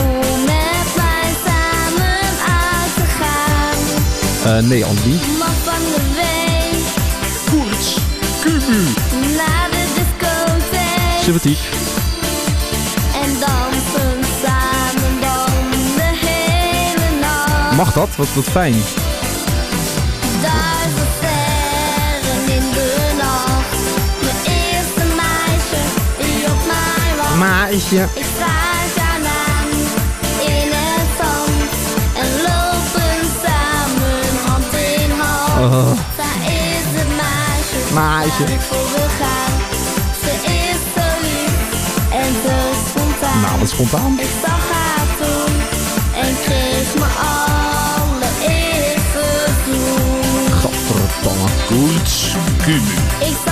om met mij samen uit te gaan?
Eh, nee, Anthony.
Maar van de week
Koorts Kumu.
naar de discotheek
Sympathiek.
en dansen samen dan de hele nacht.
Mag dat? Wat, wat fijn.
Meisje. Ik schrijf jouw naam in het zand. En lopen samen hand in hand.
Oh.
Zij is het waar ik voor wil gaan. Ze is zo lief en zo spontaan.
Nou, wat spontaan.
Ik zag haar toen en kreeg me allereerste zoen.
Gadverdamme.
Koorts Kumu.
Ik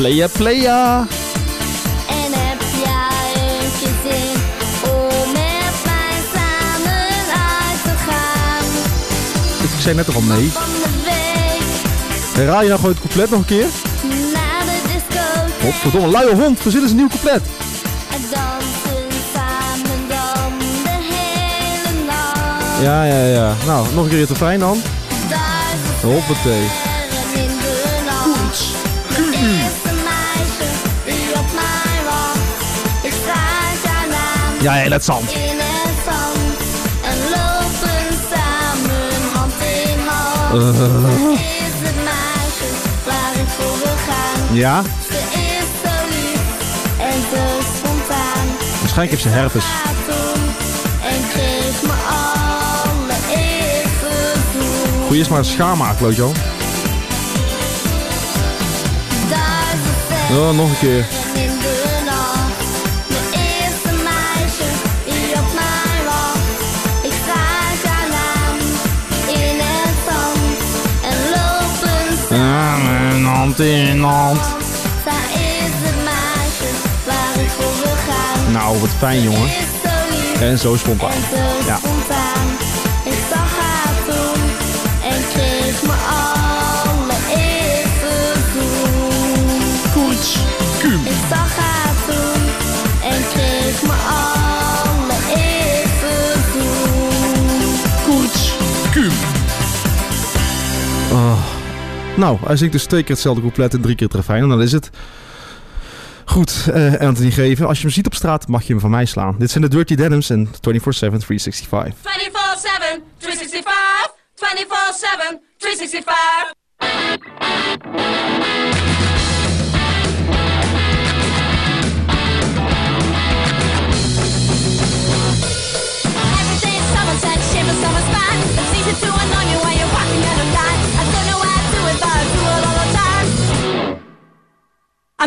Playa, playa.
En heb? Ik zei net toch al nee. En je nou gewoon het couplet nog een keer?
Na de disco.
Godverdomme, luie hond, we eens een nieuw couplet. Ja, ja, ja. Nou, nog een keer te fijn dan. Hoppatee.
Goed.
Ja,
in het zand.
Uh. Ja? Waarschijnlijk heeft ze herpes. Goeie is maar een schaarmaak, Lojo. Oh, nog een keer. Nou, hand in hand.
Is voor gaan?
Nou, wat fijn, jongen. En zo spontaan. Ja. Nou, als ik dus twee keer hetzelfde couplet en drie keer het dan is het. Goed, eh, uh, Anthony Geven. Als je hem ziet op straat, mag je hem van mij slaan. Dit zijn de Dirty Denims en 24-7 365.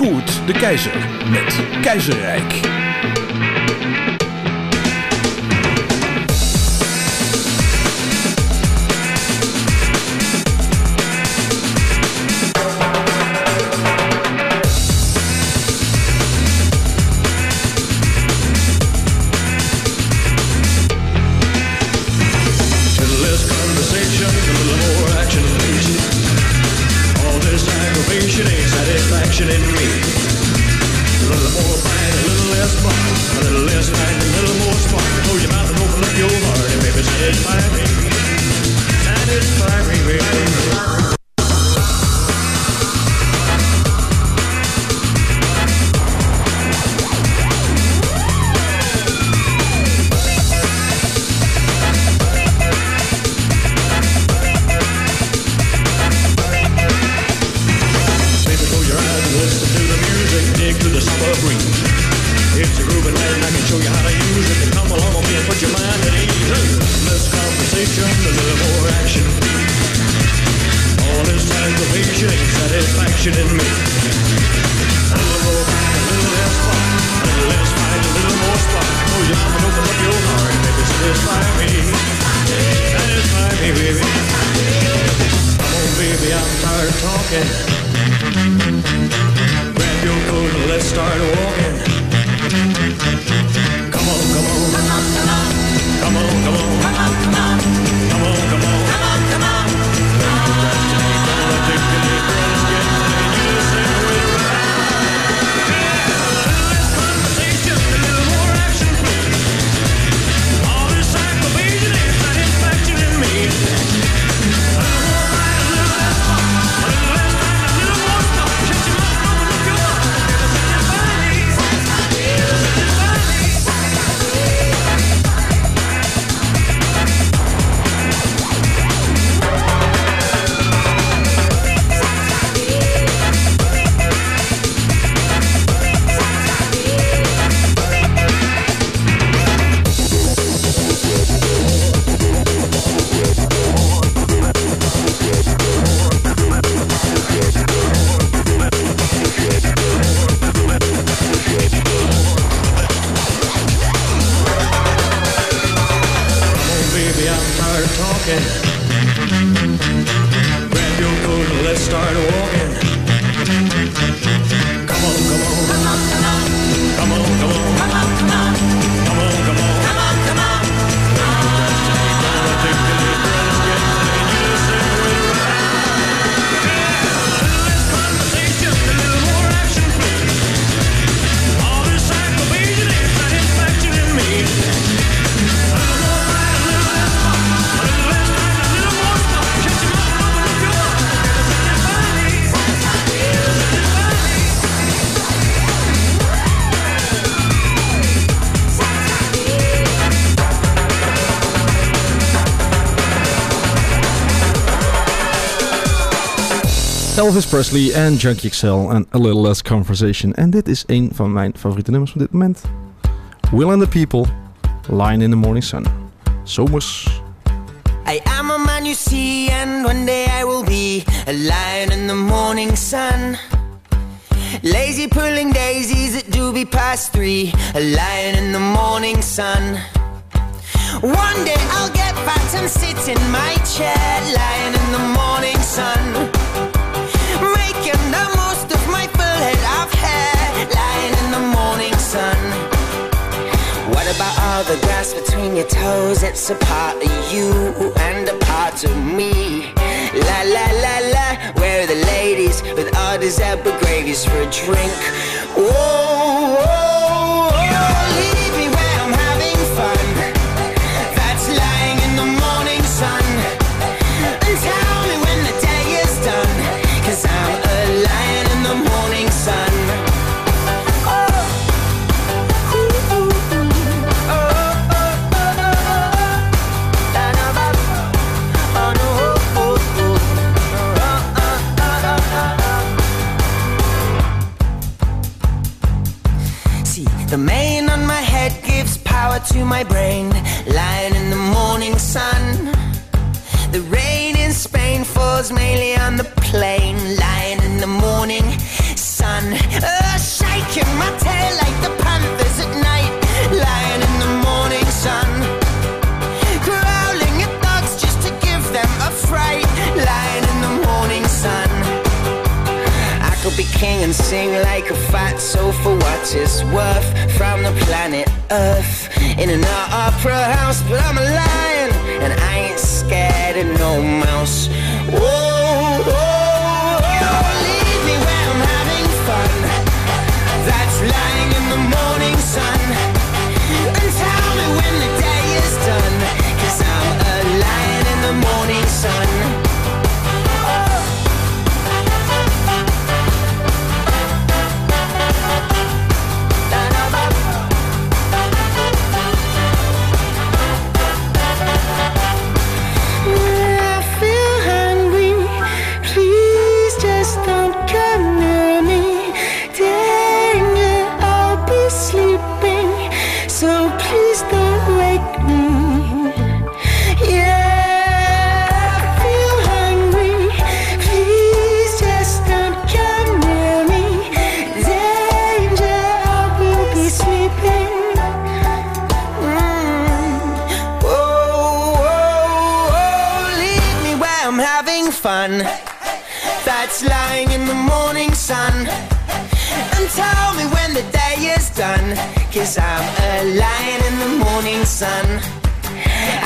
Koert de Keizer met Keizerrijk.
Elvis Presley en Junkie XL en A Little Less Conversation. En dit is een van mijn favoriete nummers van dit moment. Will and the People, Line in the Morning Sun. Zomers.
I am a man you see, and one day I will be a lion in the morning sun. Lazy pulling daisies at doobie past three, a lion in the morning sun. One day I'll get fat and sit in my chair, lying in the morning sun. Sun. What about all the grass between your toes? It's a part of you and a part of me. La la la la, where are the ladies with all these apple gravies for a drink? Whoa, whoa, the mane on my head gives power to my brain, lying in the morning sun. The rain in Spain falls mainly on the plain, lying in the morning sun. Uh, shaking my tail like the and sing like a fat soul for what it's worth from the planet Earth in an opera house, but I'm a lion and I ain't scared of no mouse. Whoa, whoa, whoa, leave me where I'm having fun. That's lying in the morning sun. And tell me when the day is done, cause I'm a lion in the morning sun. Fun. That's lying in the morning sun. And tell me when the day is done. Cause I'm a lion in the morning sun.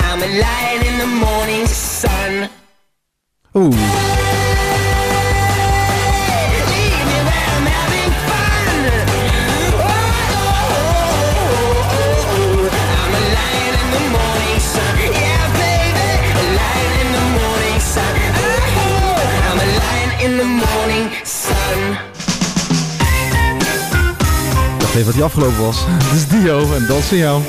I'm a lion in the morning sun.
Oeh.
In the morning sun.
Even wat die afgelopen was. Dit is Dio en dat is van jou.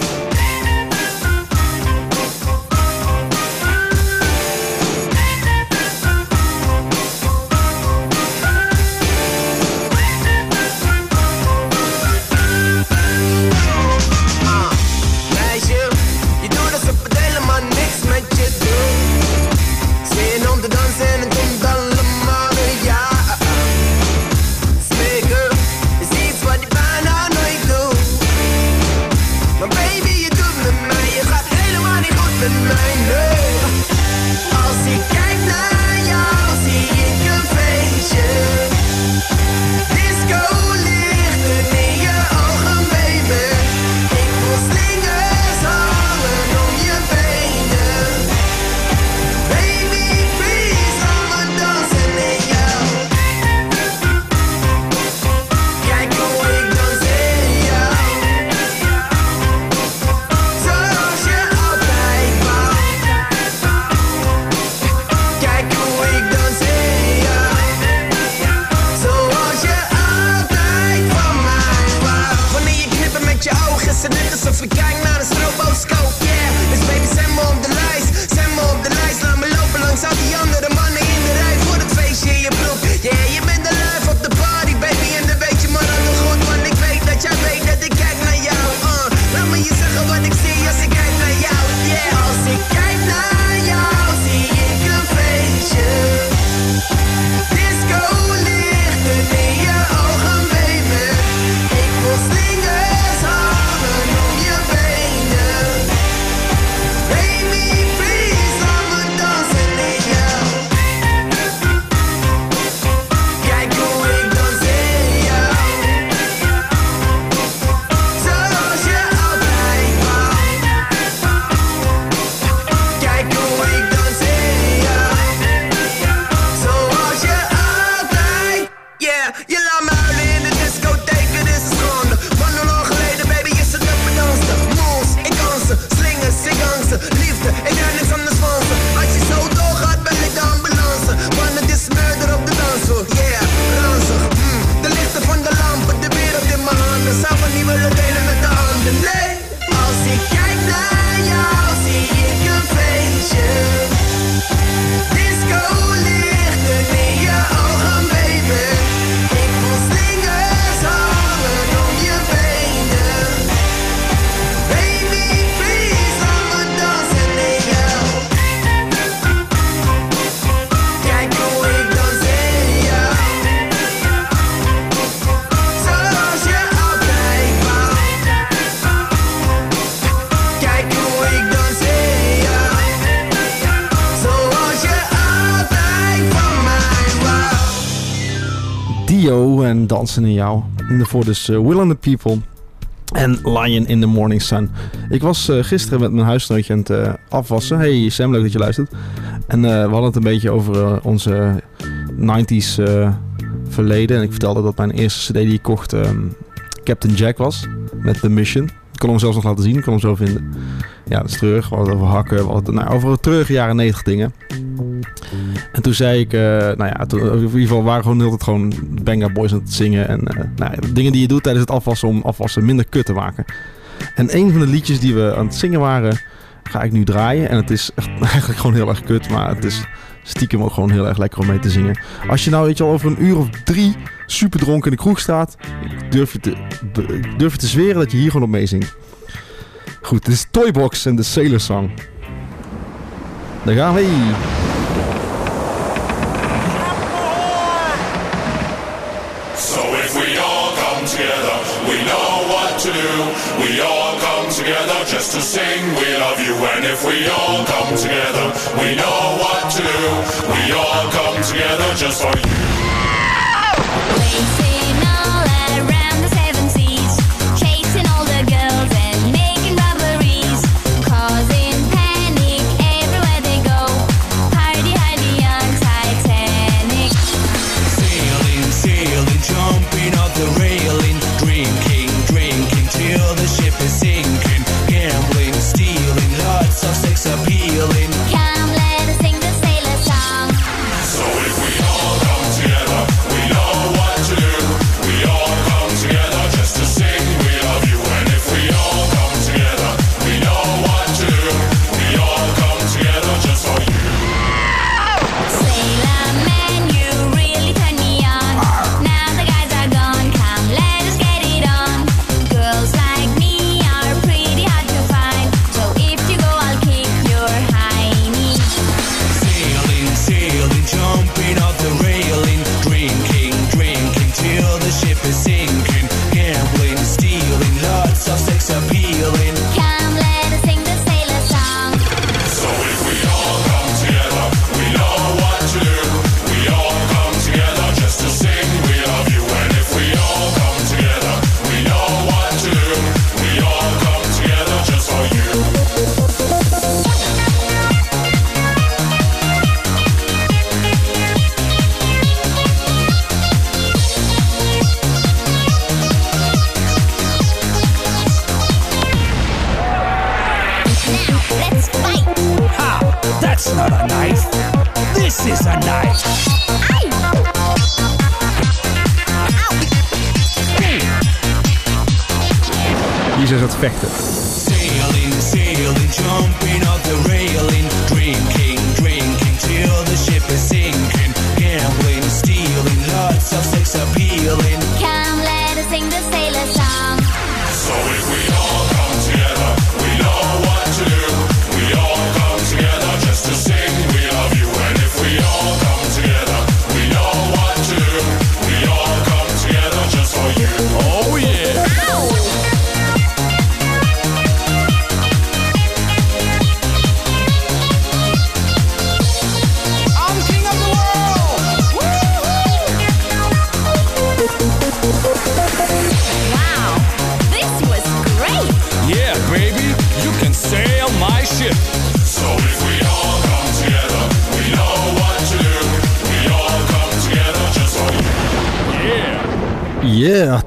En
Dansen in jou. En daarvoor dus eh, Will and the People en Lion in the Morning Sun. Ik was eh, gisteren met mijn huisgenootje aan het eh, afwassen. Hey Sam, leuk dat je luistert. En we hadden het een beetje over onze 90s eh, verleden. En ik vertelde dat mijn eerste cd die ik kocht ehm, Captain Jack was. Met The Mission. Ik kon hem zelfs nog laten zien, ik kon hem zo vinden. Ja, dat is terug. We hadden het over hakken, nou, over treurige jaren 90 dingen. En toen zei ik, eh, nou ja, in ieder geval waren gewoon hele tijd gewoon Banga Boys aan het zingen. En eh, nou dingen die je doet tijdens het afwassen om afwassen minder kut te maken. En een van de liedjes die we aan het zingen waren, ga ik nu draaien. En het is echt, eigenlijk gewoon heel erg kut, maar het is stiekem ook gewoon heel erg lekker om mee te zingen. Als je nou weet je al over een uur of drie super dronken in de kroeg staat, durf je te, durf je te zweren dat je hier gewoon op meezingt. Goed, dit is Toybox en de Sailor Song. Daar gaan we.
Together just to sing we love you. And if we all come together, we know what to do. We all come together just for you.
This is a
zijn ze aan het vechten.
Sailing, sailing, jumping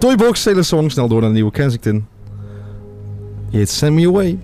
Toybox, Sailor Song. Snel door naar de nieuwe Kensington. Je heet Send Me Away.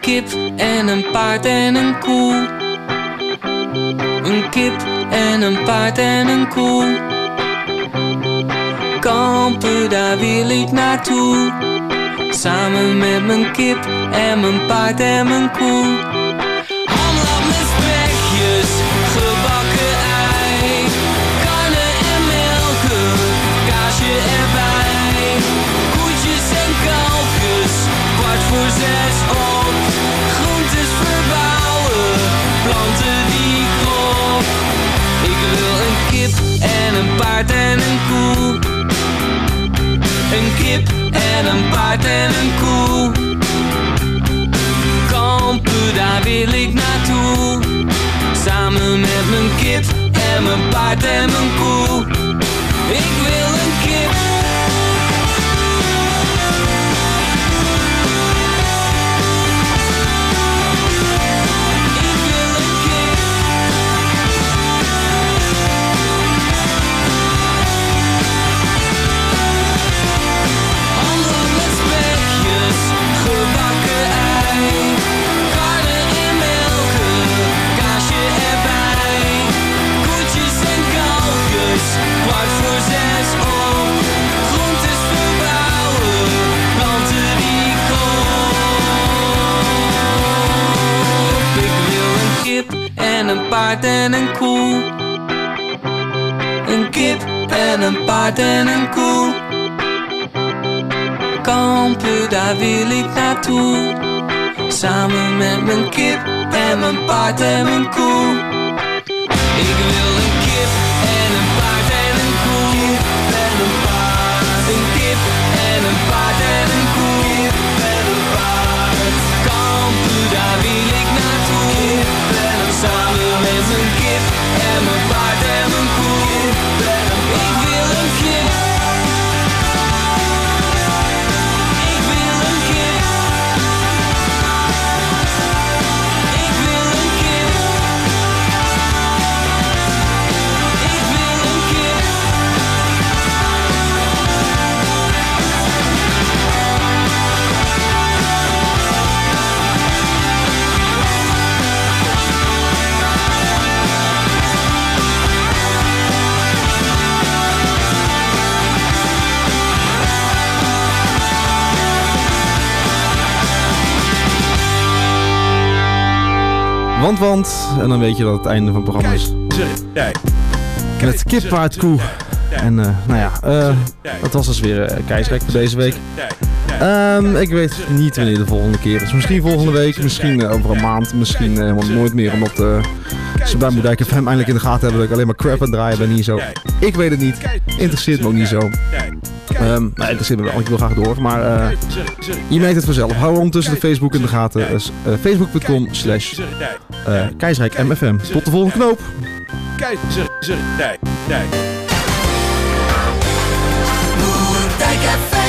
Kip en een paard en een koe. Een kip en een paard en een koe. Kampen, daar wil ik naartoe. Samen met mijn kip en mijn paard en mijn koe. En een paard en een koe. Een kip en een paard en een koe. Kampen, daar wil ik naartoe. Samen met mijn kip en mijn paard en mijn koe. Ik wil een kip. Een paard en een koe. Een kip en een paard en een koe. Kampen, daar wil ik naartoe. Samen met mijn kip en mijn paard en mijn koe. Ik wil
Want, want. En dan weet je dat het einde van het programma is. Met kip, paard, koe. En eh, nou ja, eh, dat was dus weer uh, keizerrijk voor deze week. Ehm, ik weet niet wanneer de volgende keer is. Misschien volgende week, misschien over een maand, misschien helemaal nooit meer. Omdat ze bij Moedijk FM eindelijk in de gaten hebben dat ik alleen maar crap aan het draaien ben. Niet zo. Ik weet het niet. Interesseert me ook niet zo. Ehm nou, interesseert me wel. Ik wil graag door. Maar je merkt het vanzelf. Hou ondertussen de Facebook in de gaten. Dus, Facebook.com slash eh, keizerrijk MFM. Tot de volgende knoop.
Keizerrijk.
Moerdijk FM.